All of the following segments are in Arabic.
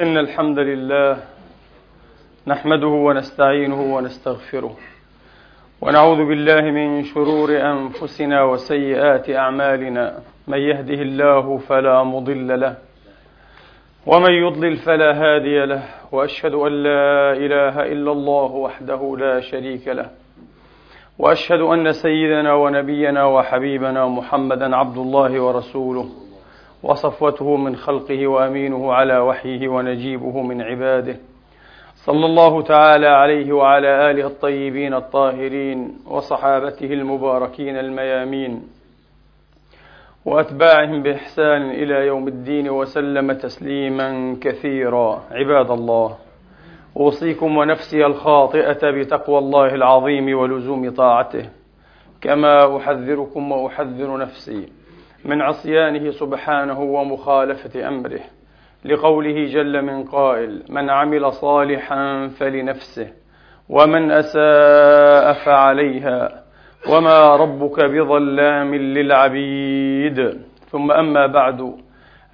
إن الحمد لله نحمده ونستعينه ونستغفره ونعوذ بالله من شرور أنفسنا وسيئات أعمالنا من يهده الله فلا مضل له ومن يضلل فلا هادي له وأشهد أن لا إله إلا الله وحده لا شريك له وأشهد أن سيدنا ونبينا وحبيبنا محمدا عبد الله ورسوله وصفوته من خلقه وأمينه على وحيه ونجيبه من عباده. صلى الله تعالى عليه وعلى آله الطيبين الطاهرين وصحابته المباركين الميامين. وأتباعهم بإحسان إلى يوم الدين وسلم تسليما كثيرا. عباد الله أوصيكم ونفسي الخاطئة بتقوى الله العظيم ولزوم طاعته. كما أحذركم وأحذر نفسي. من عصيانه سبحانه ومخالفة أمره لقوله جل من قائل من عمل صالحا فلنفسه ومن أساء فعليها وما ربك بظلام للعبيد. ثم أما بعد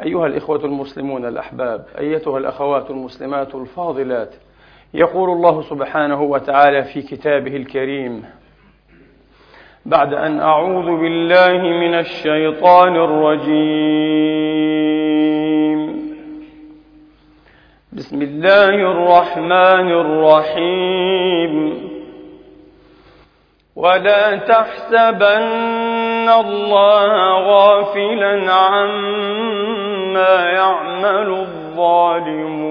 أيها الإخوة المسلمون الأحباب أيتها الأخوات المسلمات الفاضلات يقول الله سبحانه وتعالى في كتابه الكريم بعد أن أعوذ بالله من الشيطان الرجيم. بسم الله الرحمن الرحيم. ولا تحسبن الله غافلا عما يعمل الظالمون.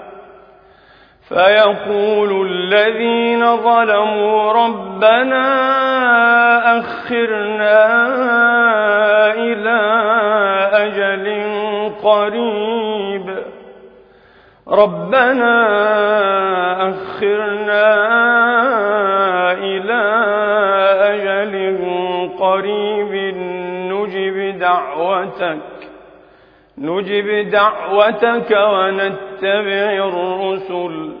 فيقول الذين ظلموا ربنا أخرنا إلى أجل قريب. ربنا أخرنا إلى أجل قريب. نجب دعوتك نجب دعوتك ونتبع الرسل.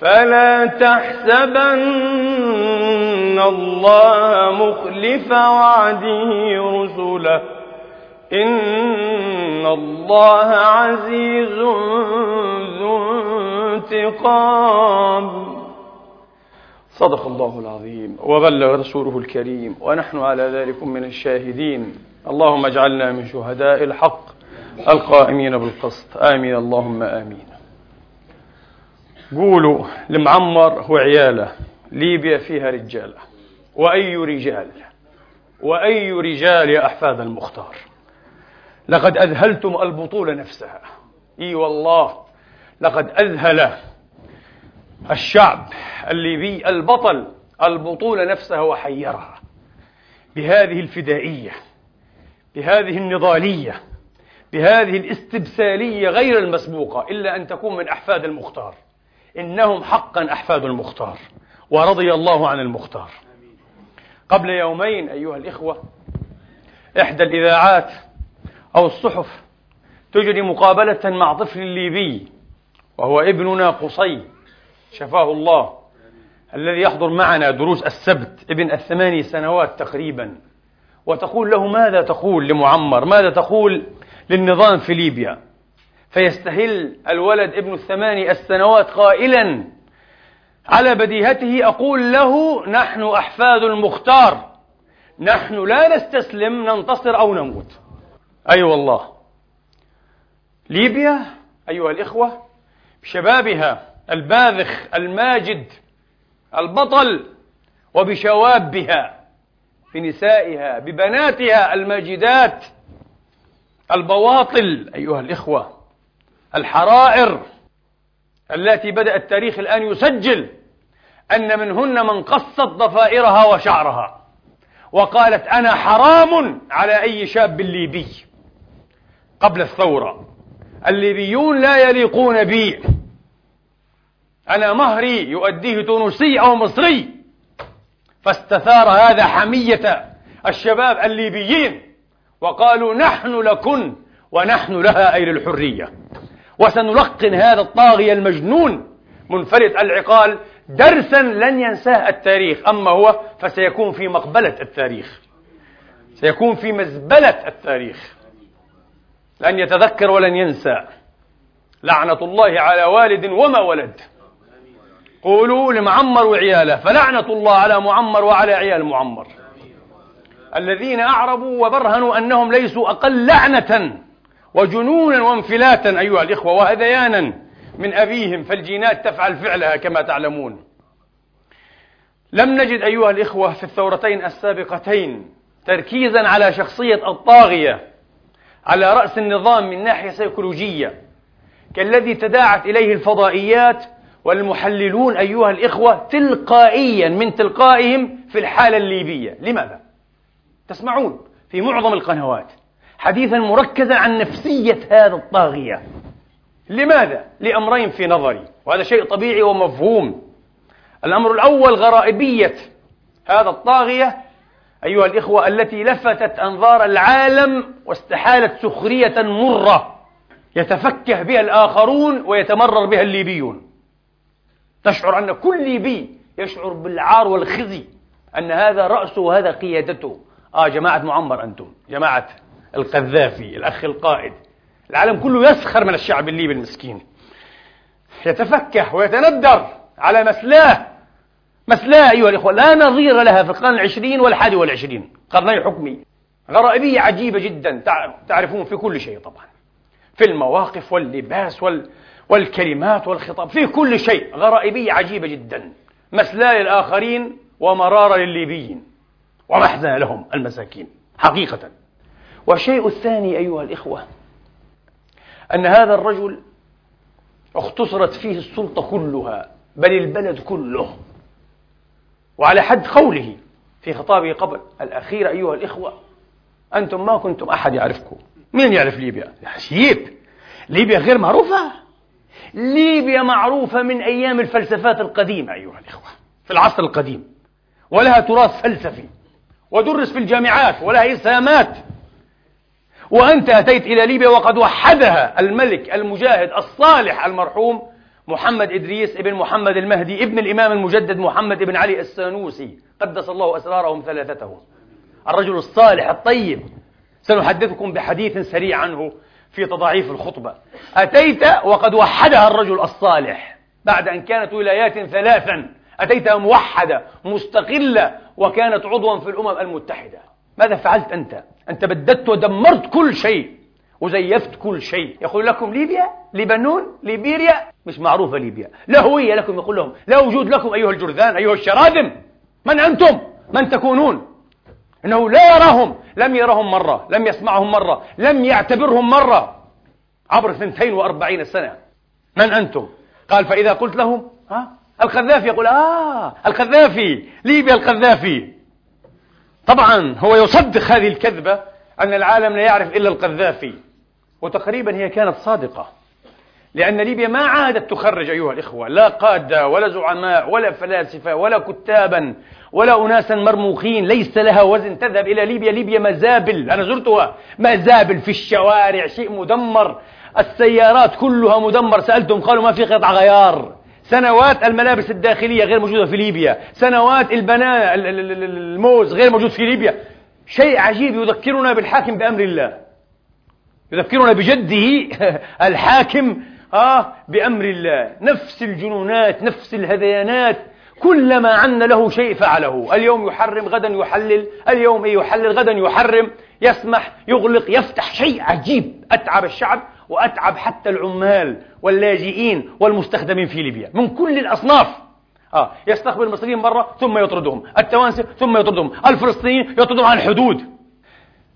فلا تحسبن الله مخلف وعده رسله. إن الله عزيز ذو انتقام. صدق الله العظيم. وبلغ رسوله الكريم. ونحن على ذلك من الشاهدين. اللهم اجعلنا من شهداء الحق القائمين بالقسط. آمين. اللهم آمين. قولوا المعمر وعياله ليبيا فيها رجالة وأي رجال؟ وأي رجال يا أحفاد المختار؟ لقد أذهلتم البطولة نفسها. إي والله لقد أذهل الشعب الليبي البطل البطولة نفسها وحيرها. بهذه الفدائية بهذه النضالية بهذه الاستبسالية غير المسبوقة إلا أن تكون من أحفاد المختار. إنهم حقا أحفاد المختار ورضي الله عن المختار. قبل يومين أيها الإخوة إحدى الإذاعات أو الصحف تجري مقابلة مع طفل ليبي وهو ابننا قصي شفاه الله الذي يحضر معنا دروس السبت ابن الثماني سنوات تقريبا. وتقول له ماذا تقول لمعمر؟ ماذا تقول للنظام في ليبيا؟ فيستهل الولد ابن الثماني السنوات قائلا على بديهته أقول له نحن أحفاد المختار نحن لا نستسلم ننتصر أو نموت. أي أيوة والله. ليبيا أيها الإخوة بشبابها الباذخ الماجد البطل وبشوابها بنسائها ببناتها الماجدات البواطل أيها الإخوة. الحرائر التي بدأ التاريخ الآن يسجل أن منهن من قصت ضفائرها وشعرها وقالت أنا حرام على أي شاب ليبي قبل الثورة. الليبيون لا يليقون بي. أنا مهري يؤديه تونسي أو مصري. فاستثار هذا حمية الشباب الليبيين وقالوا نحن لكن ونحن لها أي للحرية. وسنلقن هذا الطاغية المجنون منفرد العقال درسا لن ينساه التاريخ أما هو فسيكون في مقبلة التاريخ. سيكون في مزبلة التاريخ. لن يتذكر ولن ينسى. لعنة الله على والد وما ولد. قولوا لمعمر وعياله فلعنة الله على معمر وعلى عيال معمر. الذين أعربوا وبرهنوا أنهم ليسوا أقل لعنة. وجنونا وانفلاتا أيها الإخوة وهذيانا من أبيهم فالجينات تفعل فعلها كما تعلمون. لم نجد أيها الإخوة في الثورتين السابقتين تركيزا على شخصية الطاغية على رأس النظام من ناحية سيكولوجية كالذي تداعت إليه الفضائيات والمحللون أيها الإخوة تلقائيا من تلقائهم في الحالة الليبية. لماذا؟ تسمعون في معظم القنوات. حديثا مركزا عن نفسية هذا الطاغية. لماذا؟ لأمرين في نظري وهذا شيء طبيعي ومفهوم. الأمر الأول غرائبية هذا الطاغية أيها الإخوة التي لفتت أنظار العالم واستحالت سخرية مرة يتفكه بها الآخرون ويتمرر بها الليبيون. تشعر أن كل ليبي يشعر بالعار والخزي أن هذا رأسه وهذا قيادته. آه جماعة معمر أنتم جماعة القذافي الأخ القائد. العالم كله يسخر من الشعب الليبي المسكين. يتفكه ويتندر على مسلاه. مسلاه أيها الإخوة لا نظير لها في القرن العشرين والحادي والعشرين قرني حكمي. غرائبية عجيبة جدا تعرفون في كل شيء طبعا. في المواقف واللباس وال... والكلمات والخطاب في كل شيء غرائبية عجيبة جدا. مسلاه للآخرين ومرارة للليبيين. ومحزن لهم المساكين حقيقة. والشيء الثاني أيها الإخوة أن هذا الرجل اختصرت فيه السلطة كلها بل البلد كله وعلى حد قوله في خطابه قبل الأخير أيها الإخوة أنتم ما كنتم أحد يعرفكم. مين يعرف ليبيا؟ عجيب ليبيا غير معروفة؟ ليبيا معروفة من أيام الفلسفات القديمة أيها الإخوة في العصر القديم ولها تراث فلسفي ودرس في الجامعات ولها إسهامات وأنت أتيت إلى ليبيا وقد وحدها الملك المجاهد الصالح المرحوم محمد إدريس ابن محمد المهدي ابن الإمام المجدد محمد بن علي السانوسي. قدس الله أسرارهم ثلاثتهم. الرجل الصالح الطيب. سنحدثكم بحديث سريع عنه في تضاعيف الخطبة. أتيت وقد وحدها الرجل الصالح. بعد أن كانت ولايات ثلاثا. أتيتها موحدة مستقلة وكانت عضوا في الأمم المتحدة. ماذا فعلت أنت؟ أنت بددت ودمرت كل شيء وزيفت كل شيء. يقول لكم ليبيا لبنان ليبيريا. مش معروفة ليبيا. لا هوية لكم يقول لهم. لا وجود لكم أيها الجرذان أيها الشراذم من أنتم؟ من تكونون؟ إنه لا يراهم. لم يرهم مرة لم يسمعهم مرة لم يعتبرهم مرة. عبر 42 سنة. من أنتم؟ قال فإذا قلت لهم ها؟ القذافي. يقول آه القذافي. ليبيا القذافي. طبعا هو يصدق هذه الكذبة أن العالم لا يعرف إلا القذافي وتقريبا هي كانت صادقة لأن ليبيا ما عادت تخرج أيها الإخوة لا قادة ولا زعماء ولا فلاسفة ولا كتابا ولا أناسا مرموقين ليس لها وزن تذهب إلى ليبيا. ليبيا مزابل أنا زرتها مزابل في الشوارع شيء مدمر السيارات كلها مدمر سألتهم قالوا ما في قطع غيار. سنوات الملابس الداخلية غير موجودة في ليبيا. سنوات البنانا الموز غير موجود في ليبيا. شيء عجيب يذكرنا بالحاكم بأمر الله. يذكرنا بجده الحاكم آه بأمر الله. نفس الجنونات نفس الهذيانات. كلما عن له شيء فعله. اليوم يحرم غدا يحلل. اليوم إيه يحلل؟ غدا يحرم. يسمح يغلق يفتح. شيء عجيب. أتعب الشعب. وأتعب حتى العمال واللاجئين والمستخدمين في ليبيا. من كل الأصناف. آه يستقبل المصريين مرة ثم يطردهم. التوانسة ثم يطردهم. الفلسطينيين يطردهم عن الحدود.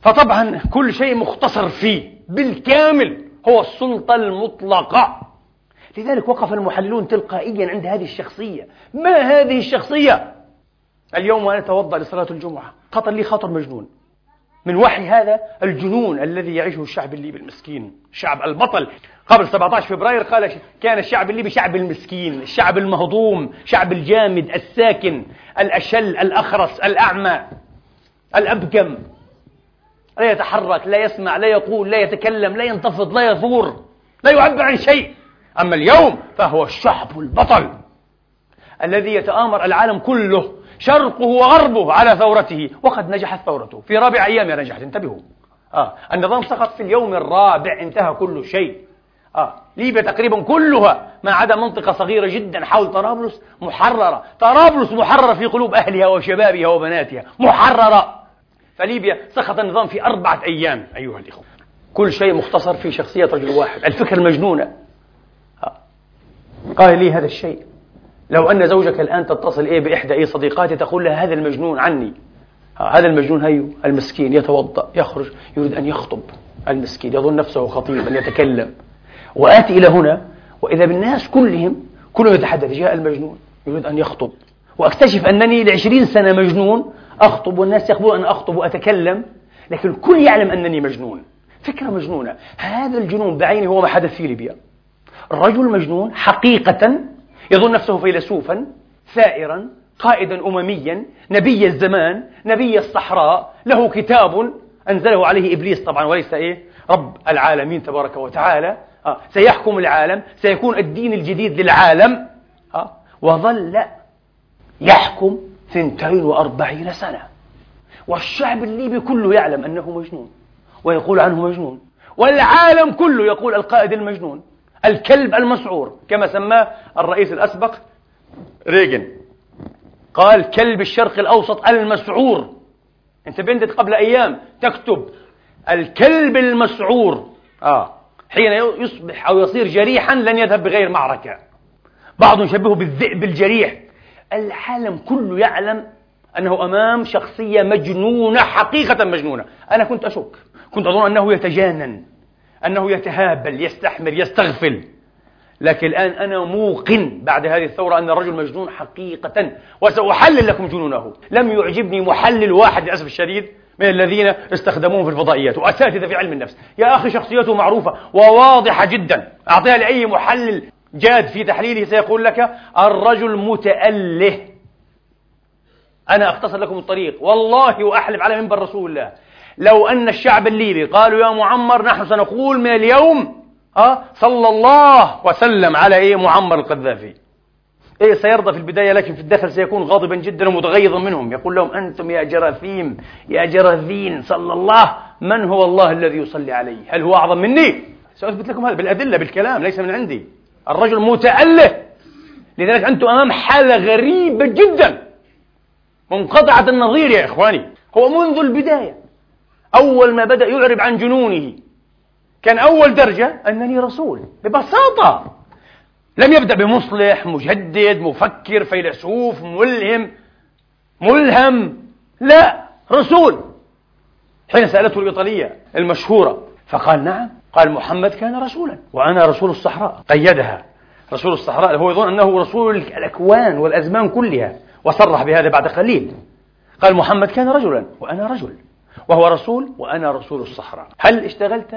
فطبعا كل شيء مختصر فيه. بالكامل هو السلطة المطلقة. لذلك وقف المحللون تلقائيا عند هذه الشخصية. ما هذه الشخصية؟ اليوم وأنا أتوضأ لصلاة الجمعة. خطر لي خطر مجنون. من وحي هذا الجنون الذي يعيشه الشعب الليبي المسكين الشعب البطل. قبل 17 فبراير قال كان الشعب الليبي شعب المسكين الشعب المهضوم شعب الجامد الساكن الأشل الأخرس الأعمى الأبكم لا يتحرك لا يسمع لا يقول لا يتكلم لا ينتفض لا يثور لا يعبر عن شيء. أما اليوم فهو الشعب البطل الذي يتآمر العالم كله شرقه وغربه على ثورته وقد نجحت ثورته في رابع أيام نجحت انتبهوا آه. النظام سقط في اليوم الرابع انتهى كل شيء آه. ليبيا تقريبا كلها ما عدا منطقة صغيرة جدا حول طرابلس محررة طرابلس محررة في قلوب أهلها وشبابها وبناتها محررة فليبيا سقط النظام في أربعة أيام أيها الإخوة كل شيء مختصر في شخصية رجل واحد الفكرة المجنونة آه. قال لي هذا الشيء لو أن زوجك الآن تتصل إيه بإحدى إيه صديقاتي تقول لها هذا المجنون عني. هذا المجنون هيو المسكين يتوضأ يخرج يريد أن يخطب المسكين يظن نفسه خطيبا يتكلم. وآتي إلى هنا وإذا بالناس كلهم كلهم يتحدث جاء المجنون يريد أن يخطب. وأكتشف أنني لعشرين سنة مجنون أخطب والناس يقبلون أن أخطب وأتكلم لكن الكل يعلم أنني مجنون. فكرة مجنونة. هذا الجنون بعينه هو ما حدث في ليبيا. رجل مجنون حقيقة يظن نفسه فيلسوفا ثائرا قائدا أمميا نبي الزمان نبي الصحراء له كتاب أنزله عليه إبليس طبعا وليس إيه رب العالمين تبارك وتعالى آه. سيحكم العالم سيكون الدين الجديد للعالم آه. وظل يحكم ثنتين وأربعين سنة والشعب الليبي كله يعلم أنه مجنون ويقول عنه مجنون والعالم كله يقول القائد المجنون الكلب المسعور كما سماه الرئيس الأسبق ريغن. قال كلب الشرق الأوسط المسعور. أنت بنت قبل أيام. تكتب. الكلب المسعور. آه. حين يصبح أو يصير جريحا لن يذهب بغير معركة. بعضهم يشبهه بالذئب الجريح. العالم كله يعلم أنه أمام شخصية مجنونة حقيقة مجنونة. أنا كنت أشك. كنت أظن أنه يتجانن. أنه يتهابل يستحمر يستغفل. لكن الآن أنا موقن بعد هذه الثورة أن الرجل مجنون حقيقة وسأحلل لكم جنونه. لم يعجبني محلل واحد للأسف الشديد من الذين استخدموه في الفضائيات. وأساتذة في علم النفس. يا أخي شخصيته معروفة وواضحة جدا. أعطيها لأي محلل جاد في تحليله سيقول لك الرجل متأله. أنا أختصر لكم الطريق. والله وأحلف على منبر رسول الله. لو أن الشعب الليبي قالوا يا معمر نحن سنقول من اليوم أه صلى الله وسلم على إيه؟ معمر القذافي. إيه سيرضى في البداية لكن في الداخل سيكون غاضبا جدا ومتغيظا منهم. يقول لهم أنتم يا جراثيم يا جراثين صلى الله من هو الله الذي يصلي عليه؟ هل هو أعظم مني؟ سأثبت لكم هذا بالأدلة بالكلام ليس من عندي. الرجل متأله لذلك أنتم أمام حالة غريبة جدا. منقطعة النظير يا إخواني. هو منذ البداية. أول ما بدأ يعرب عن جنونه كان أول درجة أنني رسول ببساطة. لم يبدأ بمصلح مجدد مفكر فيلسوف ملهم ملهم لا رسول. حين سألته الإيطالية المشهورة فقال نعم قال محمد كان رسولا وأنا رسول الصحراء. قيدها رسول الصحراء هو يظن أنه رسول الأكوان والأزمان كلها وصرح بهذا بعد قليل. قال محمد كان رجلا وأنا رجل. وهو رسول وأنا رسول الصحراء. هل اشتغلت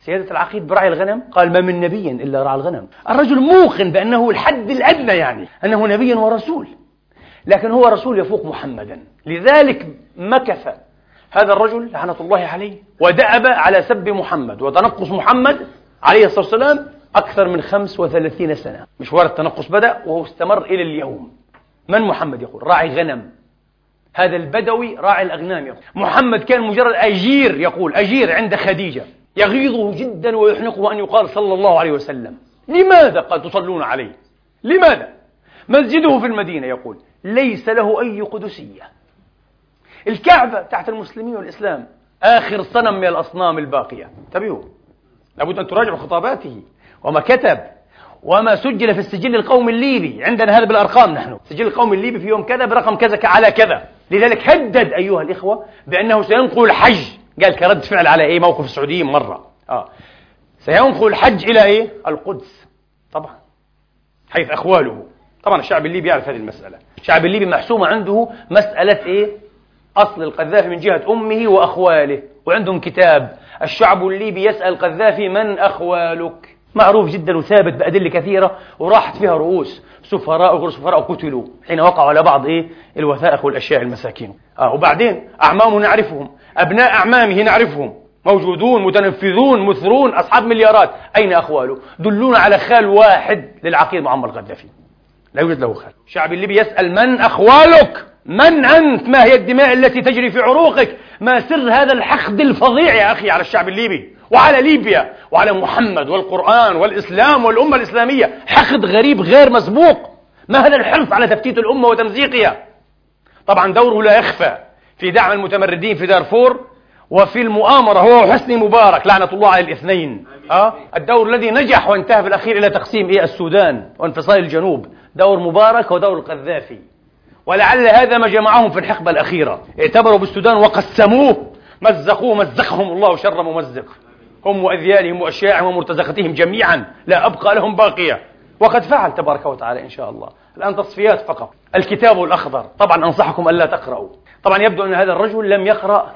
سيادة العقيد برعي الغنم؟ قال ما من نبي إلا رعى الغنم. الرجل موقن بأنه الحد الأدنى يعني أنه نبي ورسول لكن هو رسول يفوق محمدا. لذلك مكث هذا الرجل لعنة الله عليه ودأب على سب محمد وتنقص محمد عليه الصلاة والسلام أكثر من 35 سنة. مشوار التنقص بدأ وهو استمر إلى اليوم. من محمد يقول؟ راعي غنم. هذا البدوي راعي الأغنام يقول. محمد كان مجرد أجير يقول أجير عند خديجة. يغيظه جدا ويحنقه أن يقال صلى الله عليه وسلم. لماذا قال تصلون عليه؟ لماذا؟ مسجده في المدينة يقول ليس له أي قدسية. الكعبة تحت المسلمين والإسلام آخر صنم من الأصنام الباقية. انتبهوا. لابد أن تراجعوا خطاباته. وما كتب وما سجل في السجل القومي الليبي. عندنا هذا بالأرقام نحن. السجل القومي الليبي في يوم كذا برقم كذا على كذا. لذلك هدد أيها الإخوة بأنه سينقل الحج. قال كرد فعل على إيه؟ موقف السعوديين مرة. آه. سينقل الحج إلى إيه؟ القدس. طبعا. حيث أخواله. طبعا الشعب الليبي يعرف هذه المسألة. الشعب الليبي محسومة عنده مسألة إيه؟ أصل القذافي من جهة أمه وأخواله. وعندهم كتاب. الشعب الليبي يسأل القذافي من أخوالك؟ معروف جدا وثابت بأدلة كثيرة وراحت فيها رؤوس سفراء وغير سفراء قتلوا حين وقعوا على بعض إيه؟ الوثائق والأشياء المساكين. آه وبعدين أعمامه نعرفهم أبناء أعمامه نعرفهم. موجودون متنفذون مثرون أصحاب مليارات. أين أخواله؟ دلونا على خال واحد للعقيد معمر القذافي لا يوجد له خال. الشعب الليبي يسأل من أخوالك؟ من أنت؟ ما هي الدماء التي تجري في عروقك؟ ما سر هذا الحقد الفظيع يا أخي على الشعب الليبي؟ وعلى ليبيا وعلى محمد والقرآن والإسلام والأمة الإسلامية. حقد غريب غير مسبوق. ما هذا الحرص على تفتيت الأمة وتمزيقها؟ طبعا دوره لا يخفى في دعم المتمردين في دارفور وفي المؤامرة. هو وحسني مبارك لعنة الله على الاثنين. أه؟ الدور الذي نجح وانتهى في الأخير إلى تقسيم إيه؟ السودان وانفصال الجنوب. دور مبارك ودور القذافي. ولعل هذا ما جمعهم في الحقبة الأخيرة. اعتبروا بالسودان وقسموه. مزقوه مزقهم الله شر ممزق. هم وأذيالهم وأشياعهم ومرتزقتهم جميعا. لا أبقى لهم باقية. وقد فعل تبارك وتعالى إن شاء الله. الآن تصفيات فقط. الكتاب الأخضر. طبعا أنصحكم ألا تقرأوا. طبعا يبدو أن هذا الرجل لم يقرأ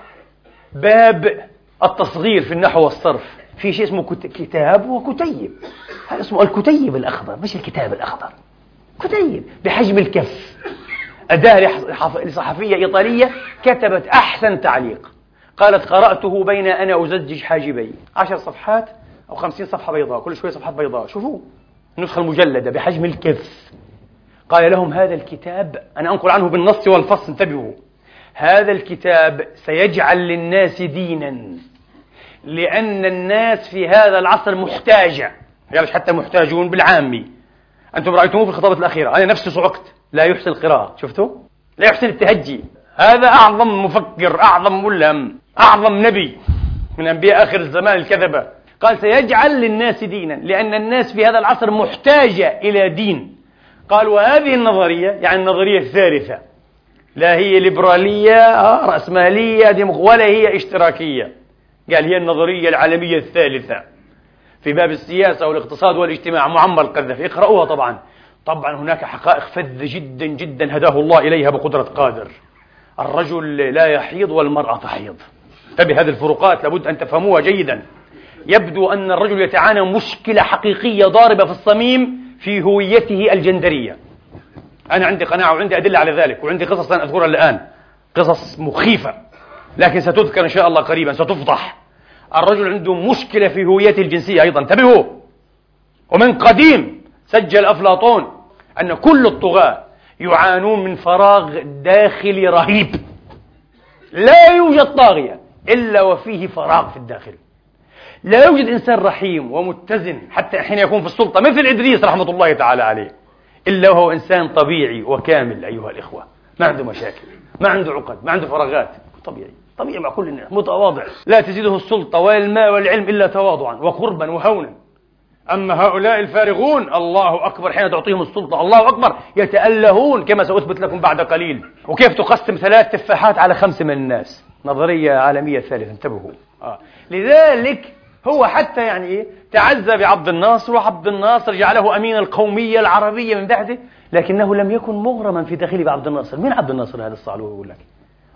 باب التصغير في النحو والصرف. في شيء اسمه كتاب وكتيب. هذا اسمه الكتيب الأخضر. مش الكتاب الأخضر. كتيب. بحجم الكف. أداة لصحفية إيطالية كتبت أحسن تعليق. قالت قرأته بين أنا أزجج حاجبي. عشر صفحات أو خمسين صفحة بيضاء كل شوية صفحات بيضاء. شوفوا النسخة المجلدة بحجم الكف قال لهم هذا الكتاب أنا أنقل عنه بالنص والفصل انتبهوا. هذا الكتاب سيجعل للناس دينا لأن الناس في هذا العصر محتاجة. قالش حتى محتاجون بالعامي أنتم رأيتموه في الخطابة الأخيرة. أنا نفسي صعقت لا يحسن القراءة. شفتوا؟ لا يحسن التهجي. هذا أعظم مفكر أعظم ملهم. أعظم نبي من أنبياء آخر الزمان الكذبة. قال سيجعل للناس دينا لأن الناس في هذا العصر محتاجة إلى دين. قال وهذه النظرية يعني النظرية الثالثة لا هي ليبرالية آه، رأسمالية ولا هي اشتراكية. قال هي النظرية العالمية الثالثة. في باب السياسة والاقتصاد والاجتماع معمر القذافي اقرأوها طبعا. طبعا هناك حقائق فذة جدا جدا هداه الله إليها بقدرة قادر. الرجل لا يحيض والمرأة تحيض. انتبه هذه الفروقات لابد أن تفهموها جيدا. يبدو أن الرجل يتعانى مشكلة حقيقية ضاربة في الصميم في هويته الجندرية. أنا عندي قناعة وعندي أدلة على ذلك وعندي قصص أنا أذكرها الآن. قصص مخيفة لكن ستذكر إن شاء الله قريبا ستفضح. الرجل عنده مشكلة في هويته الجنسية أيضا. انتبهوا! ومن قديم سجل أفلاطون أن كل الطغاة يعانون من فراغ داخلي رهيب. لا يوجد طاغية. إلا وفيه فراغ في الداخل. لا يوجد إنسان رحيم ومتزن حتى حين يكون في السلطة مثل إدريس رحمة الله تعالى عليه إلا وهو إنسان طبيعي وكامل أيها الإخوة. ما عنده مشاكل ما عنده عقد ما عنده فراغات. طبيعي طبيعي مع كل الناس متواضع. لا تزيده السلطة والماء والعلم إلا تواضعا وقربا وهونا أما هؤلاء الفارغون الله أكبر حين تعطيهم السلطة الله أكبر يتألهون كما سأثبت لكم بعد قليل. وكيف تقسم ثلاث تفاحات على خمسة من الناس؟ نظرية عالمية ثالثة انتبهوا. آه. لذلك هو حتى يعني إيه؟ تعزى بعبد الناصر وعبد الناصر جعله أمين القومية العربية من بعده لكنه لم يكن مغرما في داخله بعبد الناصر. مين عبد الناصر هذا الصعلوي يقول لك.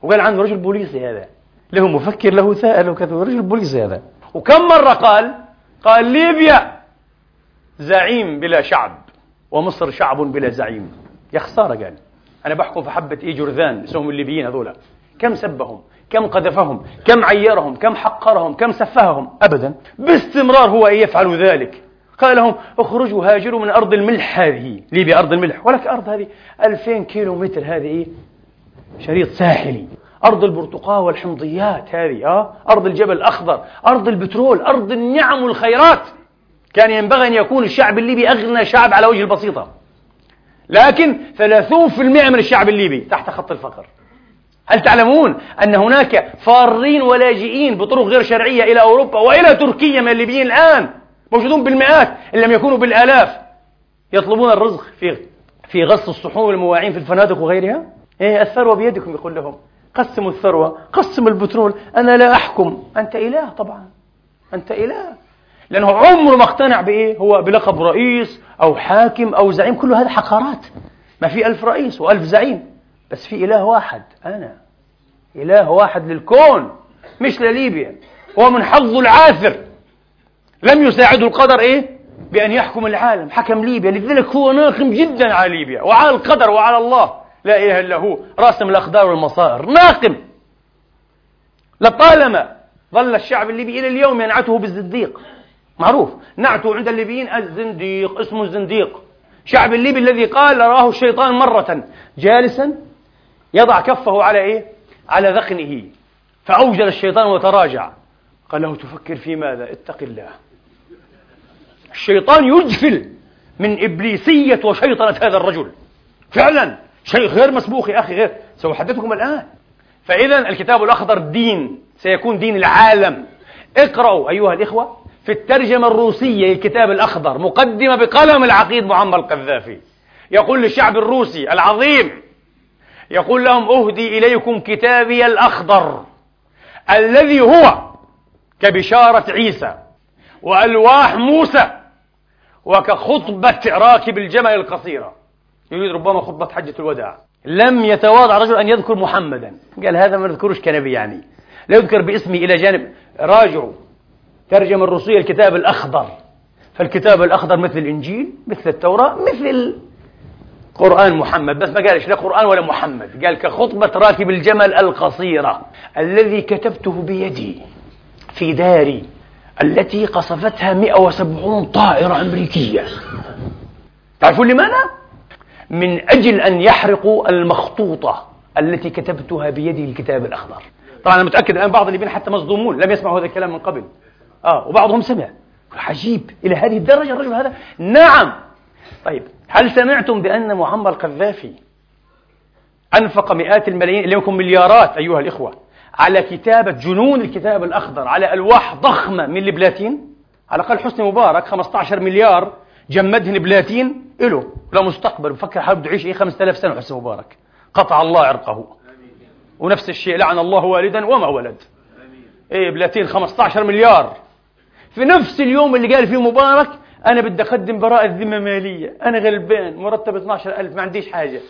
وقال عنه رجل بوليسي هذا. له مفكر له ثائر له كذا رجل بوليسي هذا. وكم مرة قال؟ قال ليبيا. زعيم بلا شعب ومصر شعب بلا زعيم. يا خسارة قال أنا بحكم في حبة إيه جرذان اسمهم الليبيين هذولا كم سبهم؟ كم قذفهم؟ كم عيرهم؟ كم حقرهم؟ كم سفههم؟ أبدا. باستمرار هو يفعل ذلك. قال لهم اخرجوا هاجروا من أرض الملح هذه. ليبيا أرض الملح. ولك أرض هذه. ألفين كيلو متر هذه؟ شريط ساحلي. أرض البرتقال والحمضيات هذه آه؟ أرض الجبل الأخضر. أرض البترول. أرض النعم والخيرات. كان ينبغي أن يكون الشعب الليبي أغنى شعب على وجه البسيطة. لكن 30% من الشعب الليبي تحت خط الفقر. هل تعلمون أن هناك فارين ولاجئين بطرق غير شرعية إلى أوروبا وإلى تركيا من الليبيين الآن؟ موجودون بالمئات إن لم يكونوا بالآلاف. يطلبون الرزق في في غص الصحون والمواعين في الفنادق وغيرها؟ إيه الثروة بيدكم يقول لهم. قسموا الثروة قسموا البترول. أنا لا أحكم. أنت إله طبعا. أنت إله. لأنه عمره ما اقتنع بإيه؟ هو بلقب رئيس أو حاكم أو زعيم. كل هذا حقارات. ما في ألف رئيس وألف زعيم. بس في إله واحد. أنا. إله واحد للكون. مش لليبيا. هو من حظه العاثر. لم يساعده القدر إيه؟ بأن يحكم العالم. حكم ليبيا. لذلك هو ناقم جدا على ليبيا. وعلى القدر وعلى الله. لا إله إلا هو. راسم الأقدار والمصائر. ناقم. لطالما ظل الشعب الليبي إلى اليوم ينعته بالزنديق معروف. نعته عند الليبيين الزنديق اسمه الزنديق. شعب الليبي الذي قال رآه الشيطان مرة جالسا يضع كفه على إيه؟ على ذقنه. فأوجل الشيطان وتراجع. قال له تفكر في ماذا؟ اتق الله. الشيطان يجفل من إبليسية وشيطنة هذا الرجل. فعلا. شيء غير مسبوق يا أخي غير. سأحدثكم الآن. فإذا الكتاب الأخضر دين سيكون دين العالم. اقرأوا أيها الإخوة. في الترجمة الروسية للكتاب الأخضر مقدمة بقلم العقيد معمر القذافي. يقول للشعب الروسي العظيم يقول لهم أهدي إليكم كتابي الأخضر الذي هو كبشارة عيسى وألواح موسى وكخطبة راكب الجمل القصيرة. يريد ربما خطبة حجة الوداع. لم يتواضع رجل أن يذكر محمدا. قال هذا ما نذكرش كنبي يعني. لا يذكر باسمه إلى جانب. راجعوا. ترجم الروسية الكتاب الأخضر. فالكتاب الأخضر مثل الإنجيل مثل التوراة مثل قرآن محمد. بس ما قالش لا قرآن ولا محمد. قال كخطبة راكب الجمل القصيرة. الذي كتبته بيدي في داري التي قصفتها 170 طائرة أمريكية. تعرفون لماذا؟ من أجل أن يحرقوا المخطوطة التي كتبتها بيدي الكتاب الأخضر. طبعا أنا متأكد الآن بعض الليبيين حتى مصدومون لم يسمعوا هذا الكلام من قبل. آه وبعضهم سمع. عجيب إلى هذه الدرجة الرجل هذا. نعم. طيب هل سمعتم بأن معمر القذافي أنفق مئات الملايين يكون مليارات أيها الإخوة على كتابة جنون الكتاب الأخضر على ألواح ضخمة من البلاتين؟ على الأقل حسني مبارك 15 مليار جمدهن بلاتين. إله لا مستقبل. بفكر حاله بده يعيش إيه 5000 سنة حسني مبارك. قطع الله عرقه. ونفس الشيء لعن الله والدا وما ولد. إيه بلاتين 15 مليار. في نفس اليوم اللي قال فيه مبارك أنا بدي أقدم براءة ذمة مالية. أنا غلبان مرتب 12000 ما عنديش حاجة.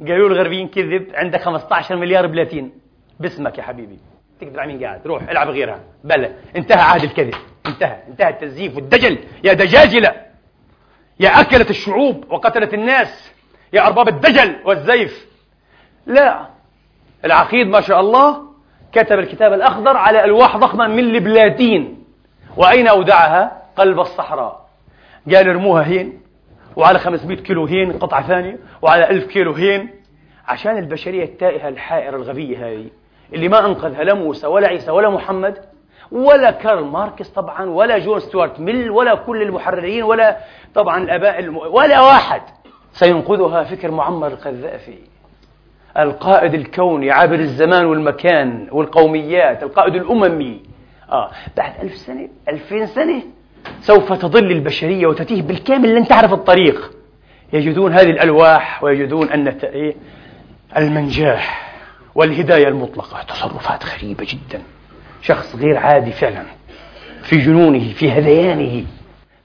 قالوا الغربيين كذب عندك 15 مليار بلاتين. باسمك يا حبيبي. تقدر على مين قاعد؟ روح العب غيرها. بلى. انتهى عهد الكذب. انتهى. انتهى التزييف والدجل. يا دجاجلة. يا أكلت الشعوب وقتلت الناس. يا أرباب الدجل والزيف. لا. العقيد ما شاء الله كتب الكتاب الأخضر على ألواح ضخمة من البلاتين وأين أودعها؟ قلب الصحراء. قال ارموها هين وعلى 500 كيلو هين قطعة ثانية وعلى 1000 كيلو هين. عشان البشرية التائهة الحائرة الغبية هذه اللي ما أنقذها لا موسى ولا عيسى ولا محمد ولا كارل ماركس طبعا ولا جون ستوارت ميل ولا كل المحررين ولا طبعا الآباء الم... ولا واحد. سينقذها فكر معمر القذافي. القائد الكوني عابر الزمان والمكان والقوميات القائد الأممي. آه بعد ألف سنة ألفين سنة سوف تضل البشرية وتتيه بالكامل لن تعرف الطريق. يجدون هذه الألواح ويجدون أن إيه؟ المنجاح والهداية المطلقة. تصرفات غريبة جدا. شخص غير عادي فعلا. في جنونه في هذيانه.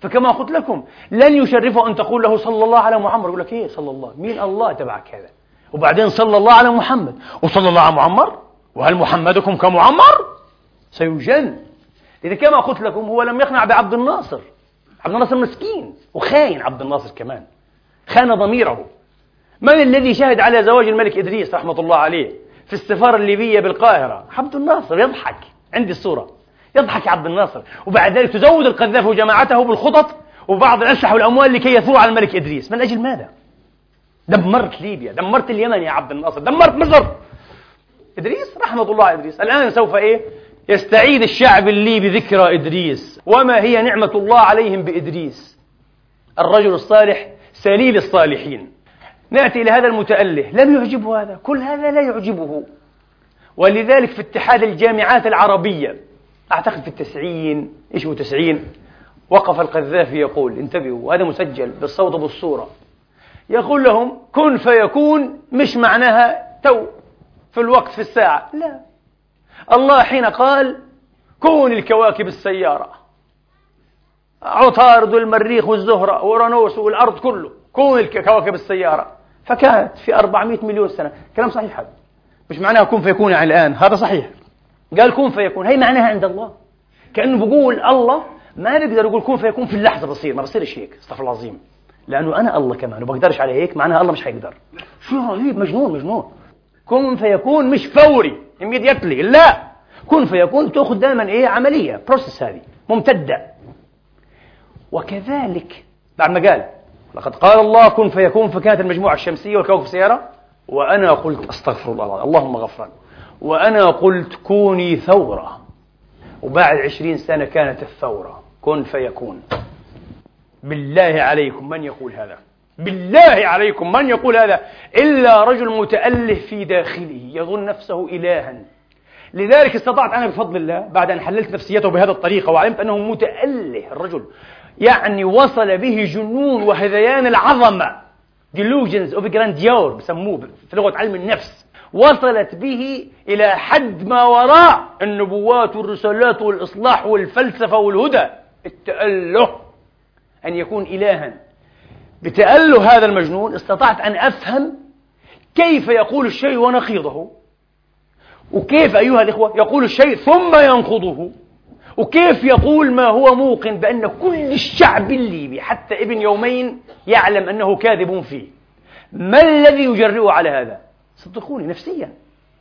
فكما قلت لكم لن يشرفه أن تقول له صلى الله على محمد. يقول لك إيه صلى الله؟ مين الله تبعك هذا؟ وبعدين صلى الله على محمد. وصلى الله على معمر وهل محمدكم كمعمر؟ سيجن. إذا كما قلت لكم هو لم يقنع بعبد الناصر. عبد الناصر مسكين وخاين عبد الناصر كمان. خان ضميره. من الذي شهد على زواج الملك إدريس رحمة الله عليه في السفارة الليبية بالقاهرة؟ عبد الناصر. يضحك. عندي الصورة. يضحك عبد الناصر. وبعد ذلك تزود القذافي وجماعته بالخطط وبعض الأسلحة والأموال لكي يثور على الملك إدريس. من أجل ماذا؟ دمرت ليبيا. دمرت اليمن يا عبد الناصر. دمرت مصر. إدريس رحمة الله على إدريس الآن سوف إيه؟ يستعيد الشعب الليبي ذكرى إدريس. وما هي نعمة الله عليهم بإدريس؟ الرجل الصالح سليل الصالحين. نأتي إلى هذا المتأله لم يعجبه هذا. كل هذا لا يعجبه. ولذلك في اتحاد الجامعات العربية أعتقد في التسعين إيش هو تسعين؟ وقف القذافي يقول انتبهوا وهذا مسجل بالصوت وبالصورة. يقول لهم كن فيكون مش معناها تو في الوقت في الساعة. لا. الله حين قال كون الكواكب السيارة. عطارد والمريخ والزهرة وأورانوس والأرض كله كون الكواكب السيارة. فكانت في 400 مليون سنة. كلام صحيح هذا. مش معناها كن فيكون يعني الآن. هذا صحيح. قال كن فيكون. هي معناها عند الله. كأنه بقول الله ما بيقدر يقول كن فيكون في اللحظة بصير. ما بصيرش هيك استغفر الله العظيم. لأنه أنا الله كمان وبقدرش على هيك معناها الله مش هيقدر شو رهيب مجنون مجنون. كن فيكون مش فوري. Immediately. لا. كن فيكون تأخذ دائما إيه؟ عملية. process هذه. ممتدة. وكذلك بعد ما قال لقد قال الله كن فيكون فكانت المجموعة الشمسية والكوكب سيارة. وأنا قلت أستغفر الله اللهم غفرا وأنا قلت كوني ثورة. وبعد عشرين سنة كانت الثورة. كن فيكون. بالله عليكم. من يقول هذا؟ بالله عليكم من يقول هذا؟ إلا رجل متأله في داخله يظن نفسه إلها. لذلك استطعت أنا بفضل الله بعد أن حللت نفسيته بهذه الطريقة وعلمت أنه متأله الرجل. يعني وصل به جنون وهذيان العظمة delusions of grandeur بسموه في لغة علم النفس. وصلت به إلى حد ما وراء النبوات والرسالات والإصلاح والفلسفة والهدى. التأله أن يكون إلها. بتأله هذا المجنون استطعت أن أفهم كيف يقول الشيء ونقيضه وكيف أيها الإخوة يقول الشيء ثم ينقضه وكيف يقول ما هو موقن بأن كل الشعب الليبي حتى ابن يومين يعلم أنه كاذب فيه. ما الذي يجرئه على هذا؟ صدقوني نفسيا.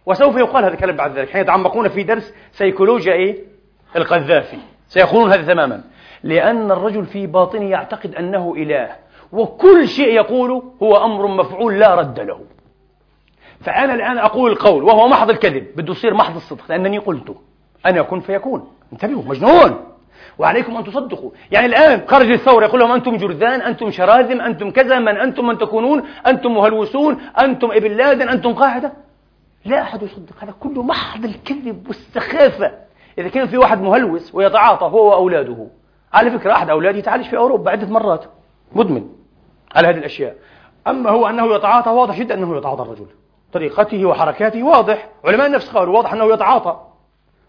وسوف يقال هذا الكلام بعد ذلك. حين يتعمقون في درس سيكولوجيا إيه؟ القذافي. سيقولون هذا تماما. لأن الرجل في باطنه يعتقد أنه إله. وكل شيء يقوله هو أمر مفعول لا رد له. فأنا الآن أقول القول وهو محض الكذب بده يصير محض الصدق لأنني قلته أنا كن فيكون. انتبهوا مجنون. وعليكم أن تصدقوا. يعني الآن خرج الثورة يقول لهم أنتم جرذان أنتم شراذم أنتم كذا من أنتم من تكونون؟ أنتم مهلوسون أنتم ابن لادن أنتم قاعدة. لا أحد يصدق هذا كله محض الكذب والسخافة. إذا كان في واحد مهلوس ويتعاطى هو وأولاده. على فكرة أحد أولادي يتعالج في أوروبا؟ عدة مرات. مدمن. على هذه الأشياء. أما هو أنه يتعاطى واضح جدا أنه يتعاطى الرجل. طريقته وحركاته واضح. علماء النفس قالوا واضح أنه يتعاطى.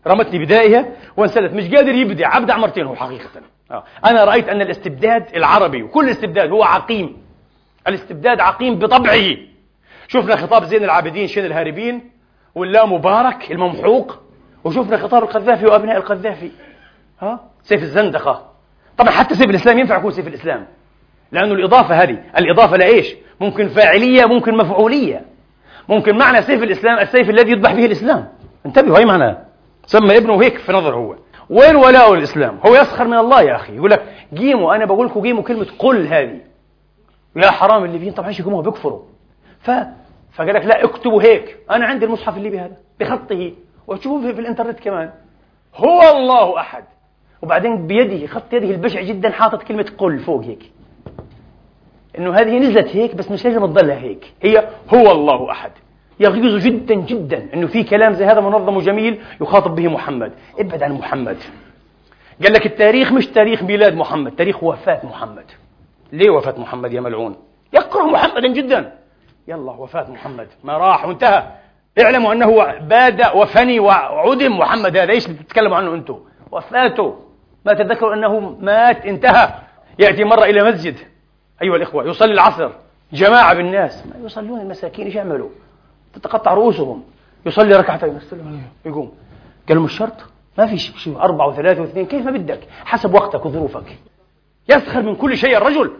رمتني بدائها وانسلت. مش قادر يبدع. أبدع مرتين هو حقيقة. آه. أنا رأيت أن الاستبداد العربي وكل استبداد هو عقيم. الاستبداد عقيم بطبعه. شفنا خطاب زين العابدين شين الهاربين واللا مبارك الممحوق وشفنا خطاب القذافي وأبناء القذافي. ها؟ سيف الزندقة. طبعا حتى سيف الإسلام ينفع يكون سيف الإسلام. لأنه الإضافة هذه الإضافة لإيش؟ ممكن فاعلية ممكن مفعولية. ممكن معنى سيف الإسلام السيف الذي يذبح به الإسلام. انتبهوا هي معناه سمى ابنه هيك في نظر هو. وين ولاء الإسلام؟ هو يسخر من الله يا أخي. يقول لك قيموا أنا بقول لكم قيموا كلمة قل هذه. يا حرام الليبيين طبعا إيش يقوموا بيكفروا. ف فقال لك لا اكتبوا هيك. أنا عندي المصحف الليبي هذا بخطه. وتشوفوه في, الإنترنت كمان. هو الله أحد. وبعدين بيده خط يده البشع جدا حاطط كلمة قل فوق هيك. إنه هذه نزلت هيك بس مش لازم تضلها هيك. هي هو الله أحد. يغيظ جدا جدا إنه في كلام زي هذا منظم وجميل يخاطب به محمد. ابعد عن محمد. قال لك التاريخ مش تاريخ ميلاد محمد تاريخ وفاة محمد. ليه وفاة محمد يا ملعون؟ يكره محمدا جدا. يلا وفاة محمد. ما راح وانتهى. اعلموا أنه باد وفني وعدم. محمد هذا إيش بتتكلموا عنه أنتم وفاته. ما تذكروا أنه مات انتهى. يأتي مرة إلى مسجد. أيها الإخوة يصلي العصر جماعة بالناس. ما يصلون المساكين إيش يعملوا؟ تتقطع رؤوسهم. يصلي ركعتين. يستلم يقوم. قال مش شرط؟ ما في شيء. أربعة وثلاثة واثنين كيف ما بدك؟ حسب وقتك وظروفك. يسخر من كل شيء الرجل.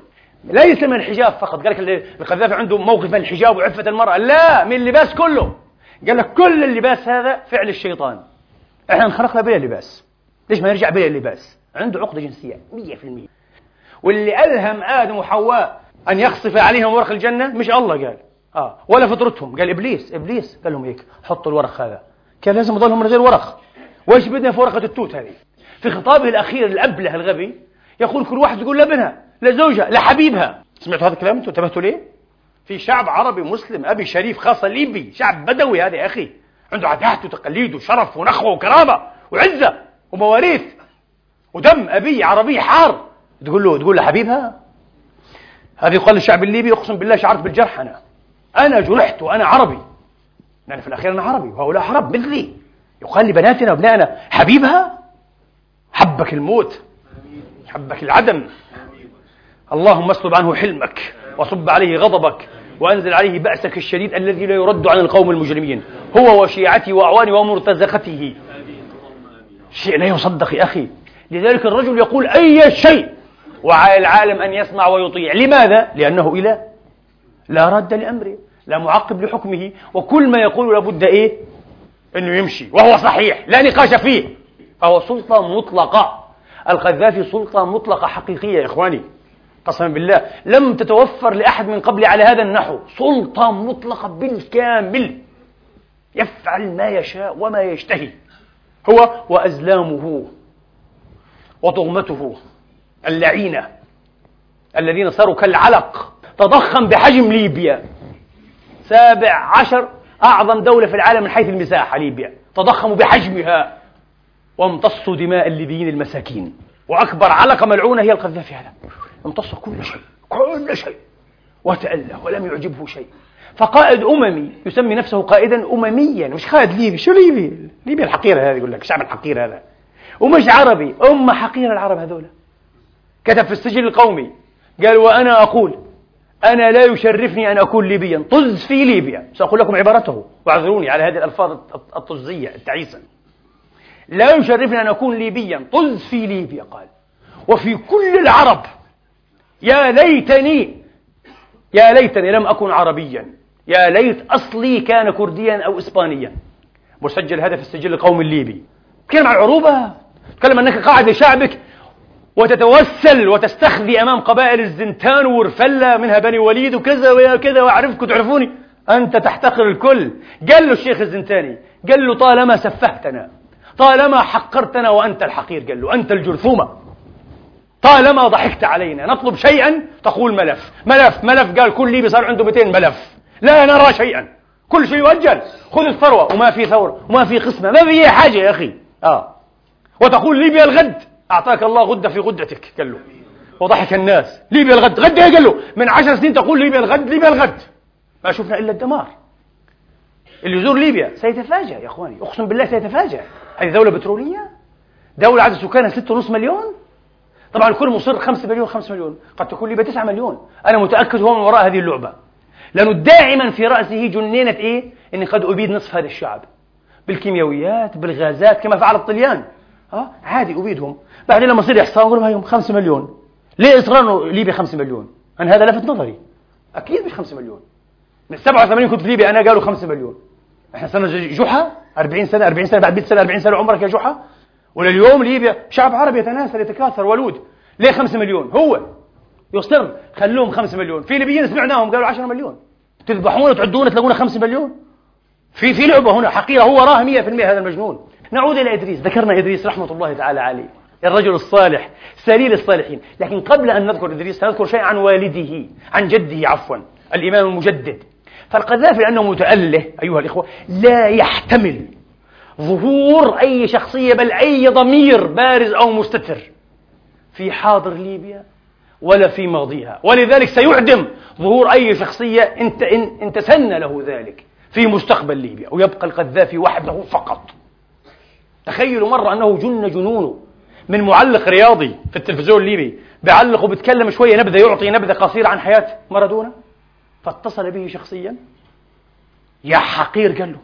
ليس من الحجاب فقط. قال لك القذافي عنده موقف من الحجاب وعفة المرأة. لا من اللباس كله. قال لك كل اللباس هذا فعل الشيطان. إحنا انخلقنا بلا لباس. ليش ما نرجع بلا لباس؟ عنده عقدة جنسية. 100% واللي ألهم آدم وحواء أن يخصف عليهم ورق الجنة مش الله قال. آه ولا فطرتهم. قال إبليس إبليس. قال لهم هيك حطوا الورق هذا. كان لازم يضلهم من غير ورق. وإيش بدنا في ورقة التوت هذه؟ في خطابه الأخير الأبله الغبي يقول كل واحد يقول لابنها لزوجها لحبيبها. سمعتوا هذا الكلام؟ أنتم انتبهتوا ليه؟ في شعب عربي مسلم أبي شريف خاصة ليبي شعب بدوي هذا يا أخي. عنده عادات وتقاليد وشرف ونخوة وكرامة وعزة ومواريث ودم أبي عربي حار. تقول له تقول لحبيبها هذه يقال للشعب الليبي اقسم بالله شعرت بالجرح أنا. أنا جرحت وأنا عربي. لأن في الأخير أنا عربي. وهؤلاء عرب مثلي. يقال لبناتنا وابنائنا حبيبها؟ حبك الموت. حبك العدم. اللهم اسلب عنه حلمك وصب عليه غضبك وأنزل عليه بأسك الشديد الذي لا يرد عن القوم المجرمين. هو وشيعته وأعوانه ومرتزقته. شيء لا يصدق يا أخي. لذلك الرجل يقول أي شيء وعلى العالم أن يسمع ويطيع. لماذا؟ لأنه إله لا رد لأمره لا معقب لحكمه وكل ما يقول لابد إيه؟ أنه يمشي وهو صحيح لا نقاش فيه. فهو سلطة مطلقة. القذافي سلطة مطلقة حقيقية يا إخواني قسما بالله. لم تتوفر لأحد من قبل على هذا النحو. سلطة مطلقة بالكامل. يفعل ما يشاء وما يشتهي. هو وأزلامه وطغمته. اللعينة الذين صاروا كالعلق. تضخم بحجم ليبيا. سابع عشر أعظم دولة في العالم من حيث المساحة ليبيا. تضخموا بحجمها. وامتصوا دماء الليبيين المساكين. وأكبر علقة ملعونة هي القذافي هذا امتص كل شيء كل شيء. وتأله ولم يعجبه شيء. فقائد أممي يسمي نفسه قائدا أمميا. مش قائد ليبي شو ليبي؟ ليبيا الحقيرة هذا يقول لك الشعب الحقير هذا. ومش عربي أمة حقيرة العرب هذولا كتب في السجل القومي. قال وأنا أقول أنا لا يشرفني أن أكون ليبيا. طز في ليبيا. سأقول لكم عبارته. واعذروني على هذه الألفاظ الطزية التعيسة لا يشرفني أن أكون ليبيا. طز في ليبيا قال. وفي كل العرب يا ليتني يا ليتني لم أكن عربيا. يا ليت أصلي كان كرديا أو إسبانيا. مسجل هذا في السجل القومي الليبي. تكلم عن العروبة تكلم أنك قاعد لشعبك وتتوسل وتستخذي أمام قبائل الزنتان ورفلة منها بني وليد وكذا وكذا وأعرفك وتعرفوني أنت تحتقر الكل. قال له الشيخ الزنتاني قال له طالما سفهتنا طالما حقرتنا وأنت الحقير قال له أنت الجرثومة. طالما ضحكت علينا نطلب شيئا تقول ملف. ملف ملف قال كل ليبي صار عنده 200 ملف. لا نرى شيئا. كل شيء يؤجل. خذ الثروة وما في ثورة وما في قسمة. ما في حاجة يا أخي. آه. وتقول ليبيا الغد. أعطاك الله غدة في غدتك قال له. وضحك الناس. ليبيا الغد. غد إيه؟ قال له. من عشر سنين تقول ليبيا الغد ليبيا الغد. ما شفنا إلا الدمار. اللي يزور ليبيا سيتفاجأ يا أخواني. أقسم بالله سيتفاجأ. هذه دولة بترولية. دولة عدد سكانها 6.5 مليون. طبعا الكل مصر 5 مليون 5 مليون. قد تكون ليبيا 9 مليون. أنا متأكد هو من وراء هذه اللعبة. لأنه دائما في رأسه جنينة إيه؟ إني قد أبيد نصف هذا الشعب. بالكيميائيات بالغازات كما فعل الطليان. ها؟ عادي أبيدهم. بعدين لما يصير إحصاء أقول لهم 5 مليون. ليه إصرار ليبيا 5 مليون؟ أنا هذا لفت نظري. أكيد مش 5 مليون. من 87 كنت في ليبيا أنا قالوا 5 مليون. إحنا صرنا جحا؟ 40 سنة 40 سنة بعد 100 سنة 40 سنة عمرك يا جحا؟ ولليوم ليبيا شعب عربي يتناسل يتكاثر ولود. ليه 5 مليون؟ هو. يصر خلوهم 5 مليون. في ليبيين سمعناهم قالوا 10 مليون. تذبحون تعدون تلاقون 5 مليون. في في لعبة هنا حقيقة هو راه 100% هذا المجنون. نعود إلى إدريس. ذكرنا إدريس رحمة الله تعالى عليه. الرجل الصالح سليل الصالحين. لكن قبل أن نذكر إدريس سنذكر شيء عن والده عن جده عفوا الإمام المجدد. فالقذافي لأنه متأله أيها الإخوة لا يحتمل ظهور أي شخصية بل أي ضمير بارز أو مستتر في حاضر ليبيا ولا في ماضيها. ولذلك سيعدم ظهور أي شخصية إن, إن, إن تسنى له ذلك في مستقبل ليبيا. ويبقى القذافي وحده فقط. تخيلوا مرة أنه جن جنونه من معلق رياضي في التلفزيون الليبي بيعلق وبيتكلم شوية نبذة يعطي نبذة قصيرة عن حياة مارادونا فاتصل به شخصيا. يا حقير قال له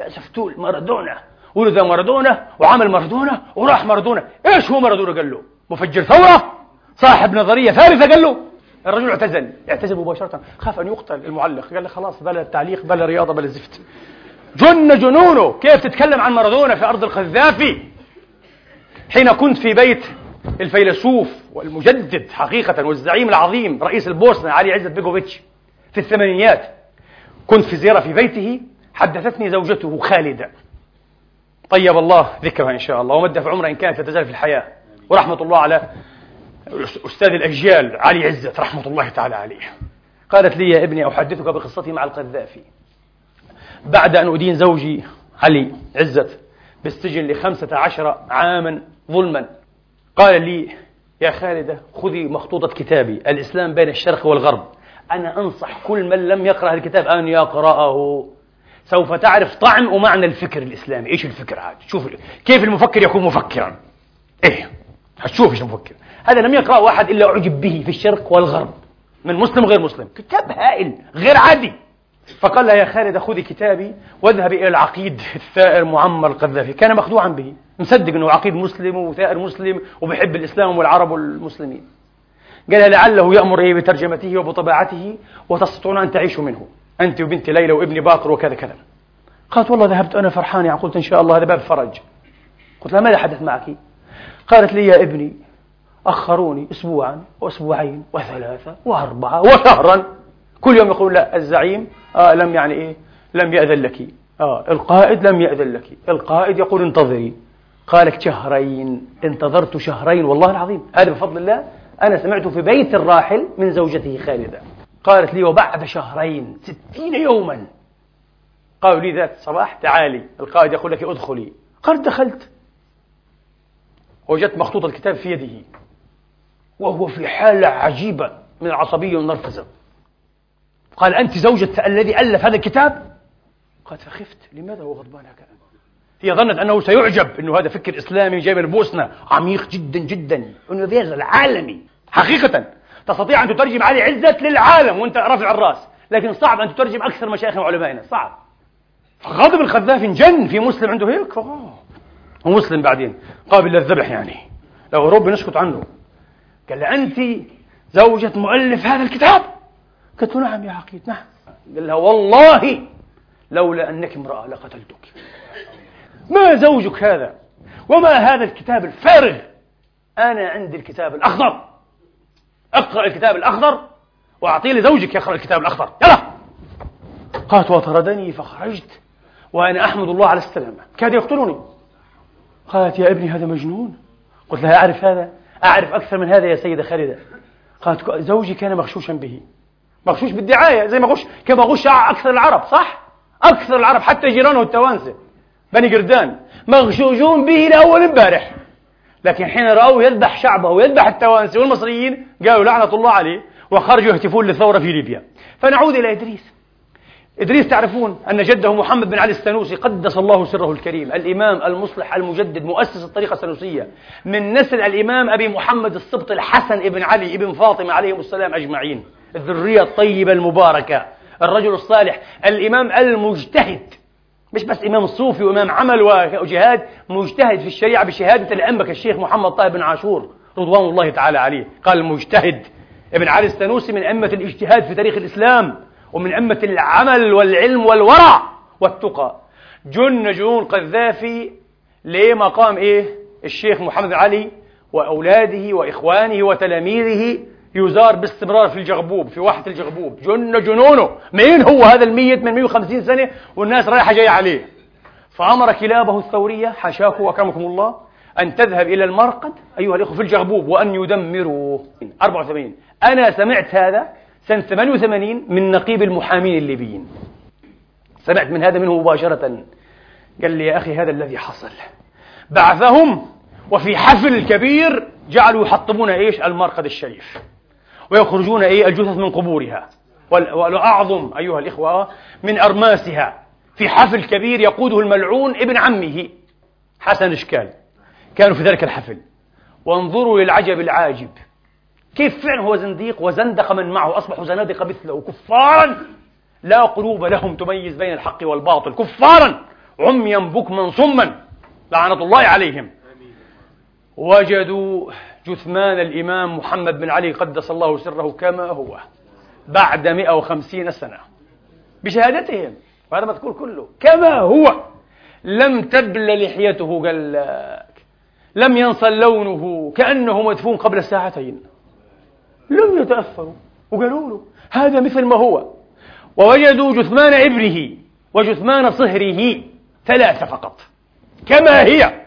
يا سفتول مارادونا ولد مارادونا وعمل مارادونا وراح مارادونا. إيش هو مارادونا قال له؟ مفجر ثورة؟ صاحب نظرية ثالثة قال له؟ الرجل اعتزل اعتزل مباشرة خاف أن يقتل المعلق قال له خلاص بلا التعليق بلا رياضة بلا زفت جن جنونه. كيف تتكلم عن مارادونا في أرض القذافي؟ حين كنت في بيت الفيلسوف والمجدد حقيقة والزعيم العظيم رئيس البوسنة علي عزت بيجوفيتش في الثمانينيات كنت في زيارة في بيته حدثتني زوجته خالدة. طيب الله ذكرها إن شاء الله ومد في عمرها إن كانت تزال في الحياة. ورحمة الله على أستاذ الأجيال علي عزت رحمة الله تعالى عليه. قالت لي يا ابني أحدثك بقصتي مع القذافي. بعد أن أدين زوجي علي عزت بالسجن لخمسة عشر عاما ظلما. قال لي يا خالدة خذي مخطوطة كتابي الإسلام بين الشرق والغرب. أنا أنصح كل من لم يقرأ الكتاب أن يقرأه. سوف تعرف طعم ومعنى الفكر الإسلامي. إيش الفكر هذا شوف كيف المفكر يكون مفكرا؟ إيه هتشوف إيش المفكر. هذا لم يقرأه واحد إلا أعجب به في الشرق والغرب من مسلم وغير مسلم. كتاب هائل غير عادي. فقال لها يا خالد خذي كتابي واذهبي إلى العقيد الثائر معمر القذافي. كان مخدوعا به مصدق أنه عقيد مسلم وثائر مسلم وبحب الإسلام والعرب والمسلمين قال لعله يأمر بترجمته وبطباعته وتستطيعون أن تعيشوا منه أنت وبنت ليلى وابن باقر وكذا كذا. قالت والله ذهبت أنا فرحان يعني قلت إن شاء الله هذا باب فرج. قلت لها ماذا حدث معك؟ قالت لي يا ابني أخروني أسبوعا وأسبوعين وثلاثة وأربعة وشهرا. كل يوم يقول لا الزعيم آه لم يعني إيه؟ لم يأذن لك. آه القائد لم يأذن لك. القائد يقول انتظري. قالك شهرين انتظرت شهرين والله العظيم. هذا بفضل الله أنا سمعته في بيت الراحل من زوجته خالدة. قالت لي وبعد شهرين ستين يوما. قالوا لي ذات صباح تعالي. القائد يقول لك ادخلي. قالت دخلت. وجدت مخطوط الكتاب في يده. وهو في حالة عجيبة من العصبية والنرفزة. قال أنت زوجة الذي ألف هذا الكتاب؟ قالت فخفت لماذا هو غضبان هكذا؟ هي ظنت أنه سيعجب أنه هذا فكر إسلامي جاي من البوسنة عميق جدا جدا أنه يزال عالمي حقيقة تستطيع أن تترجم علي عزت للعالم وأنت رافع الرأس لكن صعب أن تترجم أكثر مشايخنا وعلمائنا صعب. غضب القذافي انجن في مسلم عنده هيك؟ ومسلم بعدين قابل للذبح يعني. لو أوروبي نسكت عنه. قال أنت زوجة مؤلف هذا الكتاب؟ قلت له نعم يا عقيد نعم. قال لها والله لولا أنك امرأة لقتلتك. ما زوجك هذا؟ وما هذا الكتاب الفارغ؟ أنا عندي الكتاب الأخضر. اقرأ الكتاب الأخضر وأعطيه لزوجك يقرأ الكتاب الأخضر. يلا. قالت وطردني فخرجت وأنا أحمد الله على السلامة. كاد يقتلني قالت يا ابني هذا مجنون. قلت لها أعرف هذا؟ أعرف أكثر من هذا يا سيدة خالدة. قالت زوجي كان مغشوشا به. مغشوش بالدعاية زي ما غش كما غش أكثر العرب صح؟ أكثر العرب حتى جيرانه التوانسة بني قردان مغشوشون به لأول امبارح. لكن حين رأوه يذبح شعبه ويذبح التوانسة والمصريين قالوا لعنة الله عليه وخرجوا يهتفون للثورة في ليبيا. فنعود إلى إدريس. إدريس تعرفون أن جده محمد بن علي السنوسي قدس الله سره الكريم الإمام المصلح المجدد مؤسس الطريقة السنوسية. من نسل الإمام أبي محمد السبط الحسن ابن علي ابن فاطمة عليهم السلام أجمعين. الذرية الطيبة المباركة الرجل الصالح الإمام المجتهد. مش بس إمام صوفي وإمام عمل وجهاد مجتهد في الشريعة بشهادة الأنبك الشيخ محمد طه بن عاشور رضوان الله تعالى عليه. قال المجتهد. ابن علي السنوسي من أئمة الاجتهاد في تاريخ الإسلام ومن أئمة العمل والعلم والورع والتقى. جن جنون قذافي لمقام إيه؟ الشيخ محمد علي وأولاده وإخوانه وتلاميذه يزار باستمرار في الجغبوب في واحة الجغبوب. جن جنونه. مين هو هذا الميت من 150 سنة والناس رايحة جاية عليه؟ فأمر كلابه الثورية حاشاكم وأكرمكم الله أن تذهب إلى المرقد أيها الإخوة في الجغبوب وأن يدمروه 84 أنا سمعت هذا سنة 88 من نقيب المحامين الليبيين. سمعت من هذا منه مباشرة. قال لي يا أخي هذا الذي حصل. بعثهم وفي حفل كبير جعلوا يحطمون إيش؟ المرقد الشريف. ويخرجون إيه الجثث من قبورها. والأعظم أيها الإخوة من أرماسها. في حفل كبير يقوده الملعون ابن عمه. حسن إشكال. كانوا في ذلك الحفل. وانظروا للعجب العاجب. كيف فعلا هو زنديق وزندق من معه. أصبحوا زنادقة مثله. كفارا لا قلوب لهم تميز بين الحق والباطل. كفارا عميا بكما صما. لعنة الله عليهم. وجدوا جثمان الإمام محمد بن علي قدس الله سره كما هو بعد 150 سنة. بشهادتهم وهذا مذكور كله كما هو. لم تبل لحيته قال لك. لم ينصل لونه كأنه مدفون قبل ساعتين لم يتأثروا وقالوا له هذا مثل ما هو. ووجدوا جثمان ابنه وجثمان صهره ثلاثة فقط كما هي.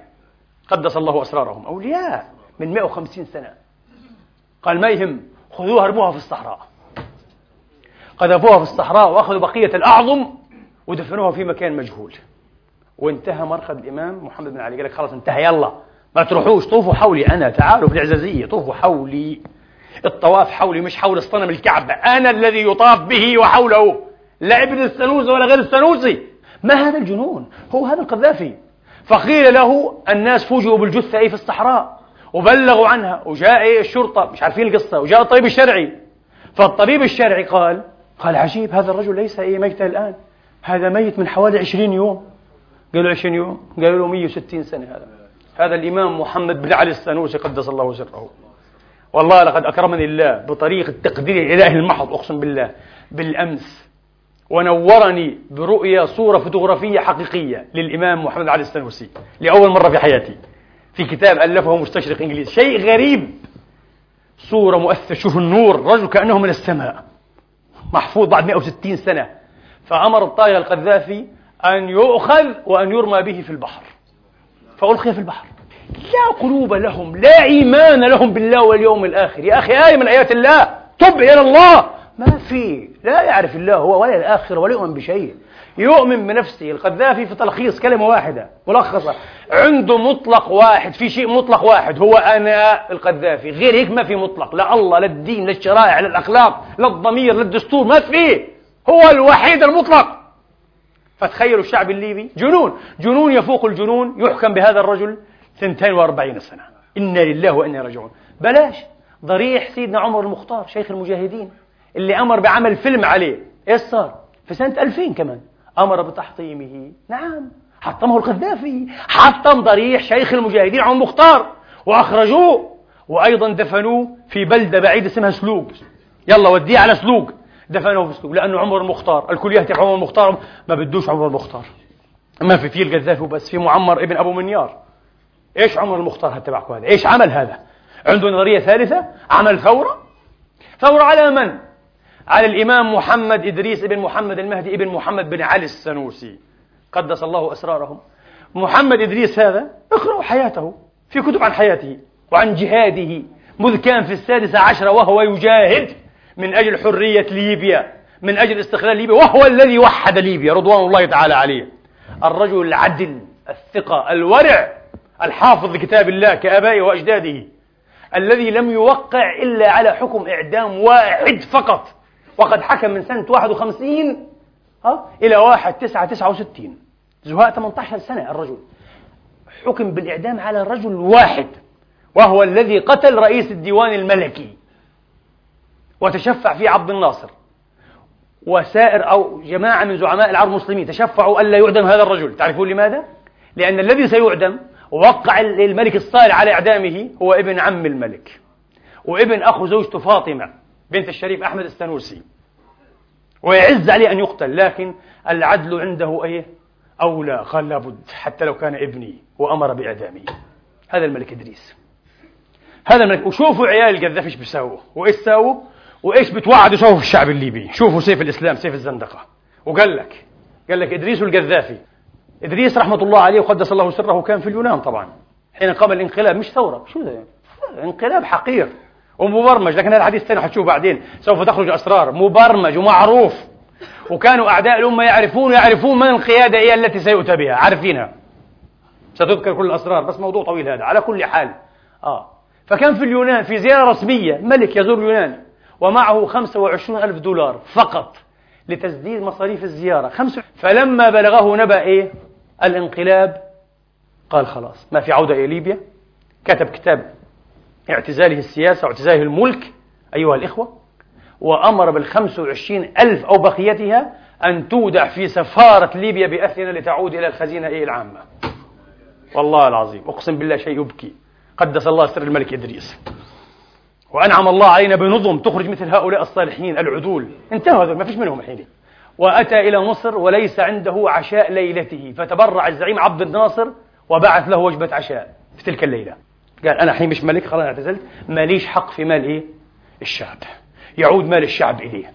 قدس الله أسرارهم أولياء. من 150 سنة. قال ما يهم خذوها ارموها في الصحراء. قذفوها في الصحراء وأخذوا بقية الأعظم ودفنوها في مكان مجهول. وانتهى مرقد الإمام محمد بن علي. قال لك خلاص انتهى يلا. ما تروحوش طوفوا حولي أنا تعالوا في الإعزازية. طوفوا حولي. الطواف حولي مش حول الصنم الكعبة أنا الذي يطاف به وحوله. لا ابن السنوسي ولا غير السنوسي ما هذا الجنون؟ هو هذا القذافي. فقيل له الناس فوجئوا بالجثة أي في الصحراء. وبلغوا عنها وجاء إيه الشرطة مش عارفين القصة وجاء الطبيب الشرعي. فالطبيب الشرعي قال قال عجيب هذا الرجل ليس إيه ميتا الآن هذا ميت من حوالي عشرين يوم. قالوا عشرين يوم؟ قالوا له 160 سنة هذا. هذا الإمام محمد بن علي السنوسي قدس الله سره والله لقد أكرمني الله بطريقة تقدير الإله المحض أقسم بالله بالأمس. ونورني برؤية صورة فوتوغرافية حقيقية للإمام محمد علي السنوسي لأول مرة في حياتي. في كتاب ألفه مستشرق إنجليزي شيء غريب. صورة مؤثرة. شوف النور. رجل كأنه من السماء. محفوظ بعد 160 سنة. فأمر الطائرة القذافي أن يؤخذ وأن يرمى به في البحر. فألقي في البحر. لا قلوب لهم. لا إيمان لهم بالله واليوم الآخر. يا أخي آية من آيات الله. تب إلى الله. ما في لا يعرف الله هو ولا الآخرة ولا يؤمن بشيء. يؤمن بنفسه القذافي في تلخيص كلمة واحدة ملخصة. عنده مطلق واحد في شيء مطلق واحد هو أنا القذافي. غير هيك ما في مطلق. لا الله لا الدين لا الشرائع لا الأخلاق لا الضمير لا الدستور ما في. هو الوحيد المطلق. فتخيلوا الشعب الليبي. جنون. جنون يفوق الجنون يحكم بهذا الرجل 42 سنة. إنا لله وإنا راجعون. بلاش. ضريح سيدنا عمر المختار شيخ المجاهدين. اللي أمر بعمل فيلم عليه. إيش صار؟ في سنة 2000 كمان. أمر بتحطيمه. نعم. حطمه القذافي. حطم ضريح شيخ المجاهدين عمر المختار وأخرجوه. وأيضا دفنوه في بلدة بعيدة اسمها سلوق. يلا وديه على سلوق. دفنوه في سلوق. لأنه عمر المختار الكل يهتف عمر المختار ما بدوش عمر المختار ما في فيه القذافي وبس. في معمر ابن أبو منيار. إيش عمر المختار هتبعكم هذا؟ إيش عمل هذا؟ عنده نظرية ثالثة. عمل ثورة. ثورة على من؟ على الإمام محمد إدريس ابن محمد المهدي ابن محمد بن علي السنوسي. قدس الله أسرارهم. محمد إدريس هذا اقرأوا حياته في كتب عن حياته وعن جهاده. مذ كان في السادسة عشرة وهو يجاهد من أجل حرية ليبيا من أجل استقلال ليبيا وهو الذي وحد ليبيا رضوان الله تعالى عليه. الرجل العدل الثقة الورع الحافظ لكتاب الله كآبائه وأجداده الذي لم يوقع إلا على حكم إعدام واحد فقط. وقد حكم من سنة 51 ها إلى واحد تسعة تسعة وستين. زهاء 18 سنة الرجل. حكم بالإعدام على رجل واحد وهو الذي قتل رئيس الديوان الملكي. وتشفع فيه عبد الناصر. وسائر أو جماعة من زعماء العرب المسلمين تشفعوا ألا يعدم هذا الرجل. تعرفون لماذا؟ لأن الذي سيعدم ووقع الملك الصالح على إعدامه هو ابن عم الملك. وابن أخو زوجته فاطمة. بنت الشريف أحمد السنوسي ويعز عليه أن يقتل لكن العدل عنده أيه؟ أولى قال لابد حتى لو كان ابني وأمر بإعدامه هذا الملك إدريس. هذا الملك وشوفوا عيال القذافي إيش بيساووا وإيش ساووا وإيش بتوعدوا سووا في الشعب الليبي. شوفوا سيف الإسلام سيف الزندقة. وقال لك قال لك إدريس القذافي. إدريس رحمة الله عليه وقدس الله سره كان في اليونان طبعا. حين قام الانقلاب مش ثورة شو ده انقلاب حقير. ومبرمج لكن هذا الحديث ثاني حتشوف بعدين. سوف تخرج أسرار. مبرمج ومعروف. وكانوا أعداء الأمة يعرفون يعرفون من القيادة هي التي سيؤتى بها. عارفينها. ستذكر كل الأسرار. بس موضوع طويل هذا. على كل حال. آه. فكان في اليونان في زيارة رسمية. ملك يزور اليونان. ومعه 25 ألف دولار فقط لتسديد مصاريف الزيارة. خمس فلما بلغه نبأ إيه؟ الانقلاب. قال خلاص. ما في عودة إلى ليبيا. كتب كتاب اعتزاله السياسة واعتزاله الملك أيها الإخوة وأمر بالخمس وعشرين ألف أو بقيتها أن تودع في سفارة ليبيا بأثينا لتعود إلى الخزينة إيه العامة. والله العظيم أقسم بالله شيء يبكي. قدس الله سر الملك إدريس. وأنعم الله علينا بنظم تخرج مثل هؤلاء الصالحين العدول. انتهوا هذول ما فيش منهم الحين. وأتى إلى مصر وليس عنده عشاء ليلته. فتبرع الزعيم عبد الناصر وبعث له وجبة عشاء في تلك الليلة. قال أنا الحين مش ملك خلاص اعتزلت. ماليش حق في مال إيه؟ الشعب. يعود مال الشعب إليه.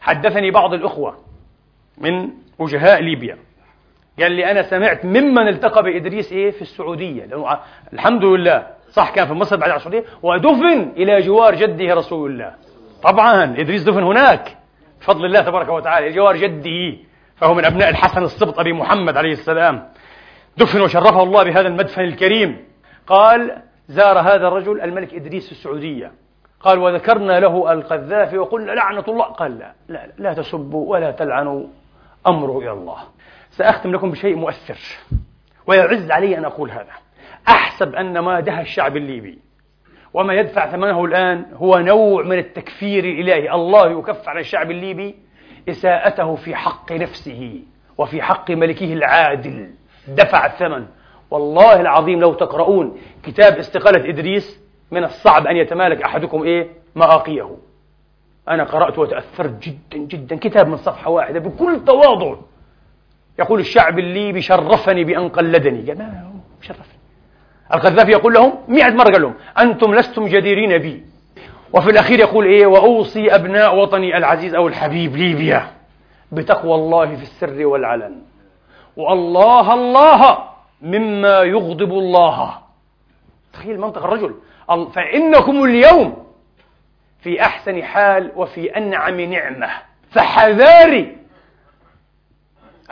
حدثني بعض الأخوة من وجهاء ليبيا. قال لي أنا سمعت ممن التقى بإدريس إيه؟ في السعودية. لأنه الحمد لله. صح كان في مصر بعد السعودية ودفن إلى جوار جده رسول الله. طبعا إدريس دفن هناك. بفضل الله تبارك وتعالى جوار جده. فهو من أبناء الحسن السبط أبي محمد عليه السلام. دفن وشرفه الله بهذا المدفن الكريم. قال زار هذا الرجل الملك إدريس في السعودية. قال وذكرنا له القذافي وقلنا لعنة الله. قال لا لا, لا تسبوا ولا تلعنوا. أمره إلى الله. سأختم لكم بشيء مؤثر. ويعز علي أن أقول هذا. أحسب أن ما دهى الشعب الليبي. وما يدفع ثمنه الآن هو نوع من التكفير الإلهي الله يكفر عن الشعب الليبي إساءته في حق نفسه وفي حق ملكه العادل. دفع الثمن. والله العظيم لو تقرؤون كتاب استقالة إدريس من الصعب أن يتمالك أحدكم إيه؟ مآقيه أنا قرأت وتأثرت جدا جدا. كتاب من صفحة واحدة بكل تواضع. يقول الشعب الليبي شرفني بأن قلدني. قال ما شرفني. القذافي يقول لهم مئة مرة قال لهم أنتم لستم جديرين بي. وفي الأخير يقول إيه؟ وأوصي أبناء وطني العزيز أو الحبيب ليبيا بتقوى الله في السر والعلن. والله الله! مما يغضب الله. تخيل منطق الرجل. فإنكم اليوم في أحسن حال وفي أنعم نعمة. فحذاري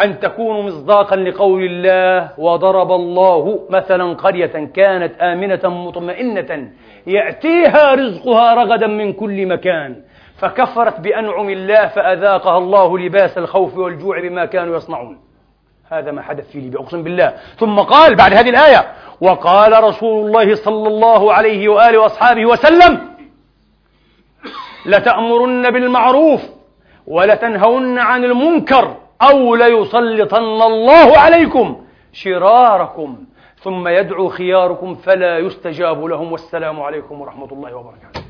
أن تكونوا مصداقا لقول الله وضرب الله مثلا قرية كانت آمنة مطمئنة. يأتيها رزقها رغدا من كل مكان. فكفرت بأنعم الله فأذاقها الله لباس الخوف والجوع بما كانوا يصنعون. هذا ما حدث في ليبيا أقسم بالله. ثم قال بعد هذه الآية وقال رسول الله صلى الله عليه وآله وأصحابه وسلم لتأمرن بالمعروف ولتنهون عن المنكر أو ليسلطن الله عليكم شراركم ثم يدعو خياركم فلا يستجاب لهم. والسلام عليكم ورحمة الله وبركاته.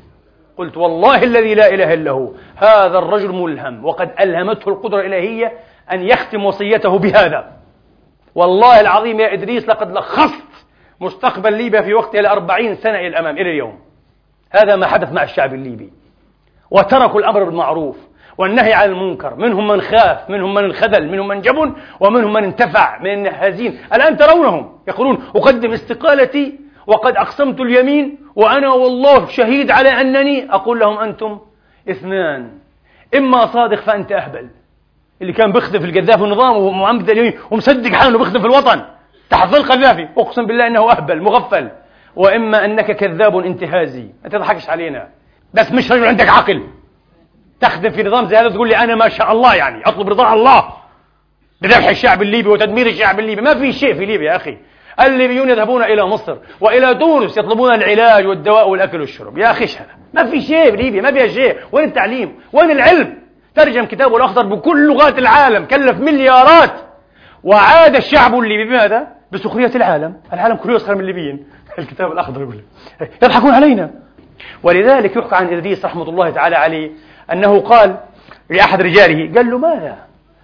قلت والله الذي لا إله إلا هو هذا الرجل ملهم وقد ألهمته القدرة الإلهية أن يختم وصيته بهذا. والله العظيم يا إدريس لقد لخصت مستقبل ليبيا في وقتها لأربعين سنة إلى الأمام إلى اليوم. هذا ما حدث مع الشعب الليبي. وتركوا الأمر بالمعروف والنهي عن المنكر منهم من خاف منهم من انخذل منهم من جبن ومنهم من انتفع من النهازين الآن ترونهم يقولون أقدم استقالتي وقد أقسمت اليمين وأنا والله شهيد على أنني أقول لهم أنتم اثنان. إما صادق فأنت أهبل. اللي كان بيخدم في القذافي والنظام ومعمد ومصدق حاله بيخدم في الوطن. تحت القذافي أقسم بالله أنه أهبل مغفل. وإما أنك كذاب انتهازي. ما تضحكش علينا. بس مش رجل عندك عقل. تخدم في نظام زي هذا تقول لي أنا ما شاء الله يعني. أطلب رضا الله. بذبح الشعب الليبي وتدمير الشعب الليبي. ما في شيء في ليبيا يا أخي. الليبيون يذهبون إلى مصر وإلى تونس يطلبون العلاج والدواء والأكل والشرب. يا هذا ما في شيء في ليبيا ما فيها شيء. وين التعليم؟ وين العلم؟ ترجم كتابه الأخضر بكل لغات العالم كلف مليارات. وعاد الشعب الليبي بماذا؟ بسخرية العالم. العالم كله يسخر من الليبيين. الكتاب الأخضر يقول. يضحكون علينا. ولذلك يحكى عن إدريس رحمة الله تعالى عليه أنه قال لأحد رجاله قال له ماذا؟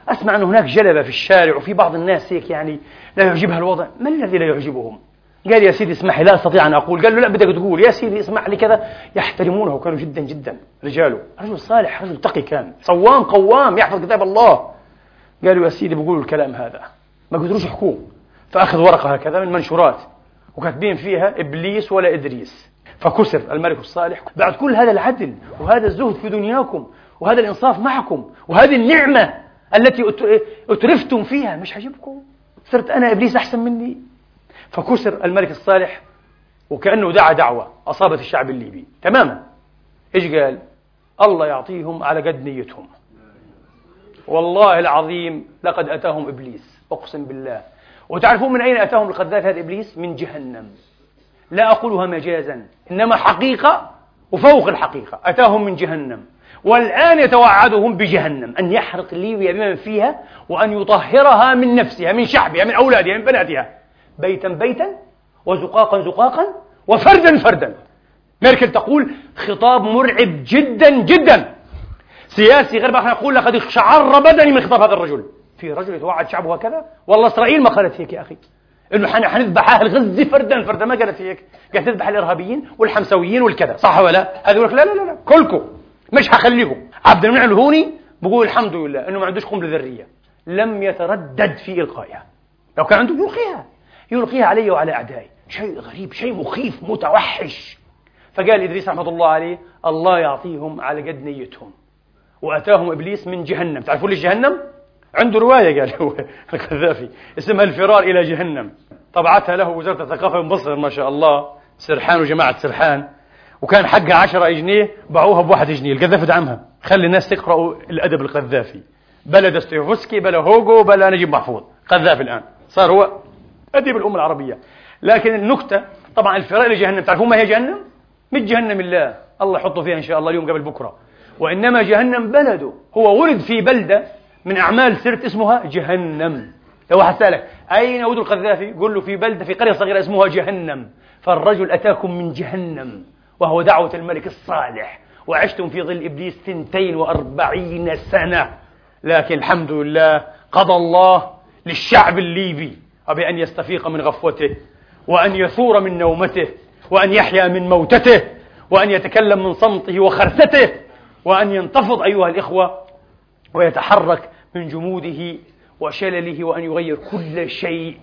أسمع أن هناك جلبة في الشارع وفي بعض الناس هيك يعني لا يعجبها الوضع. ما الذي لا يعجبهم؟ قال يا سيدي اسمح لي لا أستطيع أن أقول. قال له لا بدك تقول. يا سيدي اسمح لي كذا. يحترمونه كانوا جدا جدا. رجاله رجل صالح رجل تقي كان. صوام قوام يحفظ كتاب الله. قالوا يا سيدي بقولوا الكلام هذا. ما قدروش يحكوه. فأخذ ورقة هكذا من منشورات. وكاتبين فيها إبليس ولا إدريس. فكسر الملك الصالح. بعد كل هذا العدل وهذا الزهد في دنياكم وهذا الإنصاف معكم وهذه النعمة التي أترفتم فيها مش عجبكم صرت أنا إبليس أحسن مني. فكسر الملك الصالح وكأنه دعا دعوة أصابت الشعب الليبي. تماما. إيش قال؟ الله يعطيهم على قد نيتهم. والله العظيم لقد أتاهم إبليس. أقسم بالله. وتعرفون من أين أتاهم القذافي هذا إبليس؟ من جهنم. لا أقولها مجازا إنما حقيقة وفوق الحقيقة. أتاهم من جهنم. والآن يتوعدهم بجهنم. أن يحرق ليبيا بمن فيها وأن يطهرها من نفسها من شعبها من أولادها من بناتها. بيتا بيتا وزقاقا زقاقا وفردا فردا. ميركل تقول خطاب مرعب جدا جدا. سياسي غير إحنا نقول لقد شعر بدني من خطاب هذا الرجل. في رجل يتوعد شعبه هكذا؟ والله إسرائيل ما قالت هيك يا أخي. إنه حنذبح أهل غزة فردا فردا. ما قالت هيك قالت تذبح الإرهابيين والحمسويين والكذا. صح ولا لا؟ يقول لك لا لا لا كلكم. مش حخليكم عبد المنعم الهوني بقول الحمد لله إنه ما عندوش قنبلة ذرية. لم يتردد في إلقائها. لو كان عنده يلقيها. يلقيها علي وعلى أعدائي. شيء غريب شيء مخيف متوحش. فقال إدريس رحمة الله عليه الله يعطيهم على قد نيتهم. وأتاهم إبليس من جهنم. تعرفون ليش جهنم؟ عنده رواية قال هو القذافي. اسمها الفرار إلى جهنم. طبعتها له وزارة الثقافة من مصر ما شاء الله. سرحان وجماعة سرحان. وكان حقها 10 جنيه باعوها بواحد جنيه. القذافي دعمها. خلي الناس تقرأوا الأدب القذافي. بلا دوستويفسكي بلا هوجو بلا نجيب محفوظ. قذافي الآن. صار هو أدب الأمة العربية. لكن النكتة طبعا الفرار إلى جهنم تعرفون ما هي جهنم؟ مش جهنم الله. الله يحطه فيها إن شاء الله اليوم قبل بكرة. وإنما جهنم بلده. هو ولد في بلدة من أعمال سرت اسمها جهنم. لو واحد سألك أين ولد القذافي؟ قل له في بلدة في قرية صغيرة اسمها جهنم. فالرجل أتاكم من جهنم وهو دعوة الملك الصالح. وعشتم في ظل إبليس ثنتين وأربعين سنة. لكن الحمد لله قضى الله للشعب الليبي. بأن يستفيق من غفوته وأن يثور من نومته وأن يحيا من موتته وأن يتكلم من صمته وخرسته وأن ينتفض أيها الإخوة ويتحرك من جموده وشلله وأن يغير كل شيء.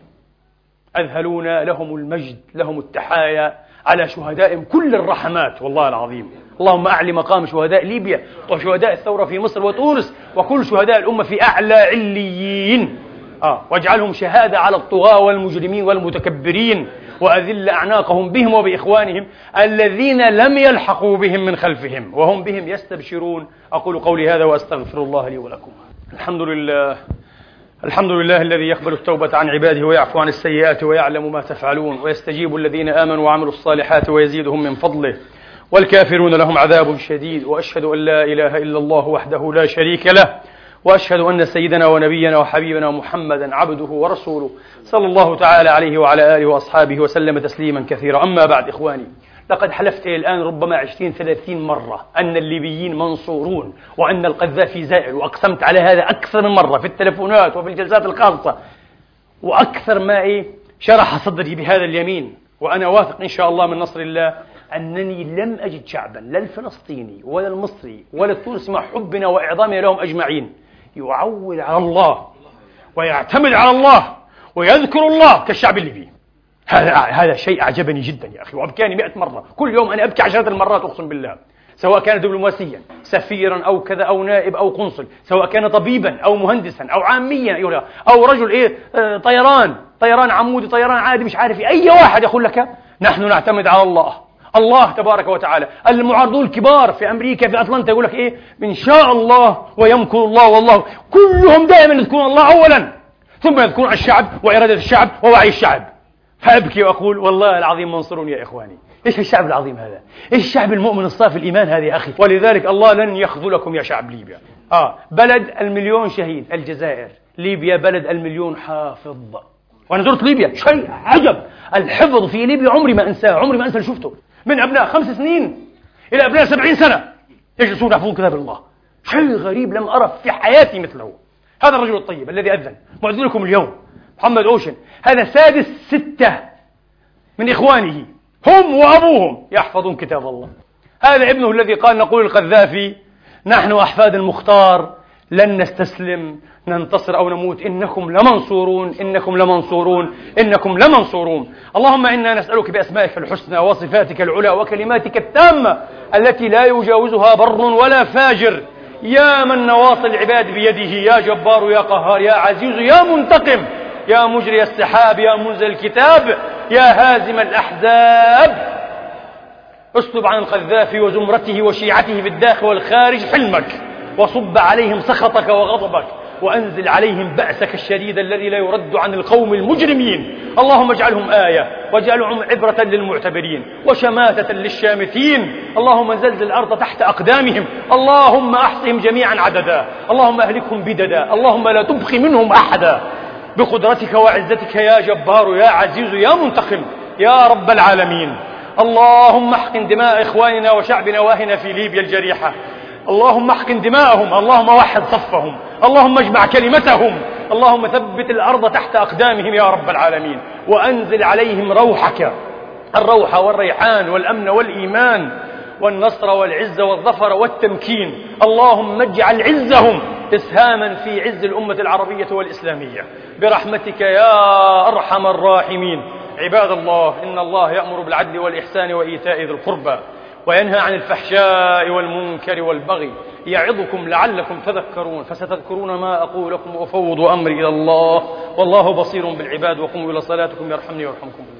أذهلون لهم المجد لهم التحايا على شهدائهم كل الرحمات والله العظيم. اللهم أعلي مقام شهداء ليبيا وشهداء الثورة في مصر وتونس وكل شهداء الأمة في أعلى عليين. آه واجعلهم شهادة على الطغاة والمجرمين والمتكبرين وأذل أعناقهم بهم وبإخوانهم الذين لم يلحقوا بهم من خلفهم وهم بهم يستبشرون. أقول قولي هذا وأستغفر الله لي ولكم. الحمد لله الحمد لله الذي يقبل التوبة عن عباده ويعفو عن السيئات ويعلم ما تفعلون ويستجيب الذين آمنوا وعملوا الصالحات ويزيدهم من فضله. والكافرون لهم عذاب شديد وأشهد أن لا إله إلا الله وحده لا شريك له. وأشهد أن سيدنا ونبينا وحبيبنا محمدا عبده ورسوله صلى الله تعالى عليه وعلى آله وأصحابه وسلم تسليما كثيرا. أما بعد إخواني لقد حلفت الآن ربما عشرين ثلاثين مرة أن الليبيين منصورون وأن القذافي زائل وأقسمت على هذا أكثر من مرة في التلفونات وفي الجلسات الخاصة. وأكثر ما إيه شرح صدري بهذا اليمين. وأنا واثق إن شاء الله من نصر الله أنني لم أجد شعبا لا الفلسطيني ولا المصري ولا التونسي مع حبنا وإعظامنا لهم أجمعين. يعول على الله ويعتمد على الله ويذكر الله كالشعب الليبي هذا هذا شيء أعجبني جدا يا أخي وأبكاني مئة مرة. كل يوم أنا أبكي عشرات المرات أقسم بالله سواء كان دبلوماسيا سفيرا أو كذا أو نائب أو قنصل سواء كان طبيبا أو مهندسا أو عاميا أو رجل إيه آه، طيران طيران عمودي طيران عادي مش عارف إيه. أي واحد يقول لك نحن نعتمد على الله. الله تبارك وتعالى. المعارضون الكبار في أمريكا في أطلنطا يقول لك إيه؟ إن شاء الله ويمكر الله والله. كلهم دائما يذكرون الله أولا. ثم يذكرون الشعب وإرادة الشعب ووعي الشعب. فأبكي وأقول والله العظيم منصور يا إخواني. إيش الشعب العظيم هذا؟ إيش الشعب المؤمن الصافي الإيمان هذا يا أخي؟ ولذلك الله لن يخذلكم يا شعب ليبيا. آه بلد المليون شهيد الجزائر ليبيا بلد المليون حافظ. وأنا زرت ليبيا شيء عجب. الحفظ في ليبيا عمري ما أنساه عمري ما أنسى شفته. من أبناء خمس سنين إلى أبناء سبعين سنة. يجلسون يحفظون كتاب الله؟ شيء غريب لم أرى في حياتي مثله. هذا الرجل الطيب الذي أذن. معذركم اليوم. محمد أوشن. هذا سادس ستة من إخوانه. هم وأبوهم يحفظون كتاب الله. هذا ابنه الذي قال نقول القذافي نحن أحفاد المختار. لن نستسلم ننتصر أو نموت. إنكم لمنصورون إنكم لمنصورون إنكم لمنصورون. اللهم إنا نسألك بأسمائك الحسنى وصفاتك العلى وكلماتك التامة التي لا يجاوزها بر ولا فاجر. يا من نواصي العباد بيده يا جبار يا قهار يا عزيز يا منتقم يا مجري السحاب يا منزل الكتاب يا هازم الأحزاب. اسلب عن القذافي وزمرته وشيعته في الداخل والخارج حلمك. وصب عليهم سخطك وغضبك وأنزل عليهم بأسك الشديد الذي لا يرد عن القوم المجرمين. اللهم اجعلهم آية واجعلهم عبرة للمعتبرين وشماتة للشامتين. اللهم زلزل الأرض تحت أقدامهم. اللهم أحصهم جميعا عددا. اللهم أهلكهم بددا. اللهم لا تبقي منهم أحدا. بقدرتك وعزتك يا جبار يا عزيز يا منتقم يا رب العالمين. اللهم احقن دماء إخواننا وشعبنا وأهلنا في ليبيا الجريحة. اللهم احقن دماءهم اللهم وحد صفهم اللهم اجمع كلمتهم اللهم ثبت الأرض تحت أقدامهم يا رب العالمين وأنزل عليهم روحك الروح والريحان والأمن والإيمان والنصر والعزة والظفر والتمكين اللهم اجعل عزهم إسهاما في عز الأمة العربية والإسلامية. برحمتك يا أرحم الراحمين. عباد الله إن الله يأمر بالعدل والإحسان وإيتاء ذي القربى. وينهى عن الفحشاء والمنكر والبغي يعظكم لعلكم تذكرون فستذكرون ما أقول لكم وأفوض أمري إلى الله. والله بصير بالعباد وقوموا إلى صلاتكم يرحمني ويرحمكم الله.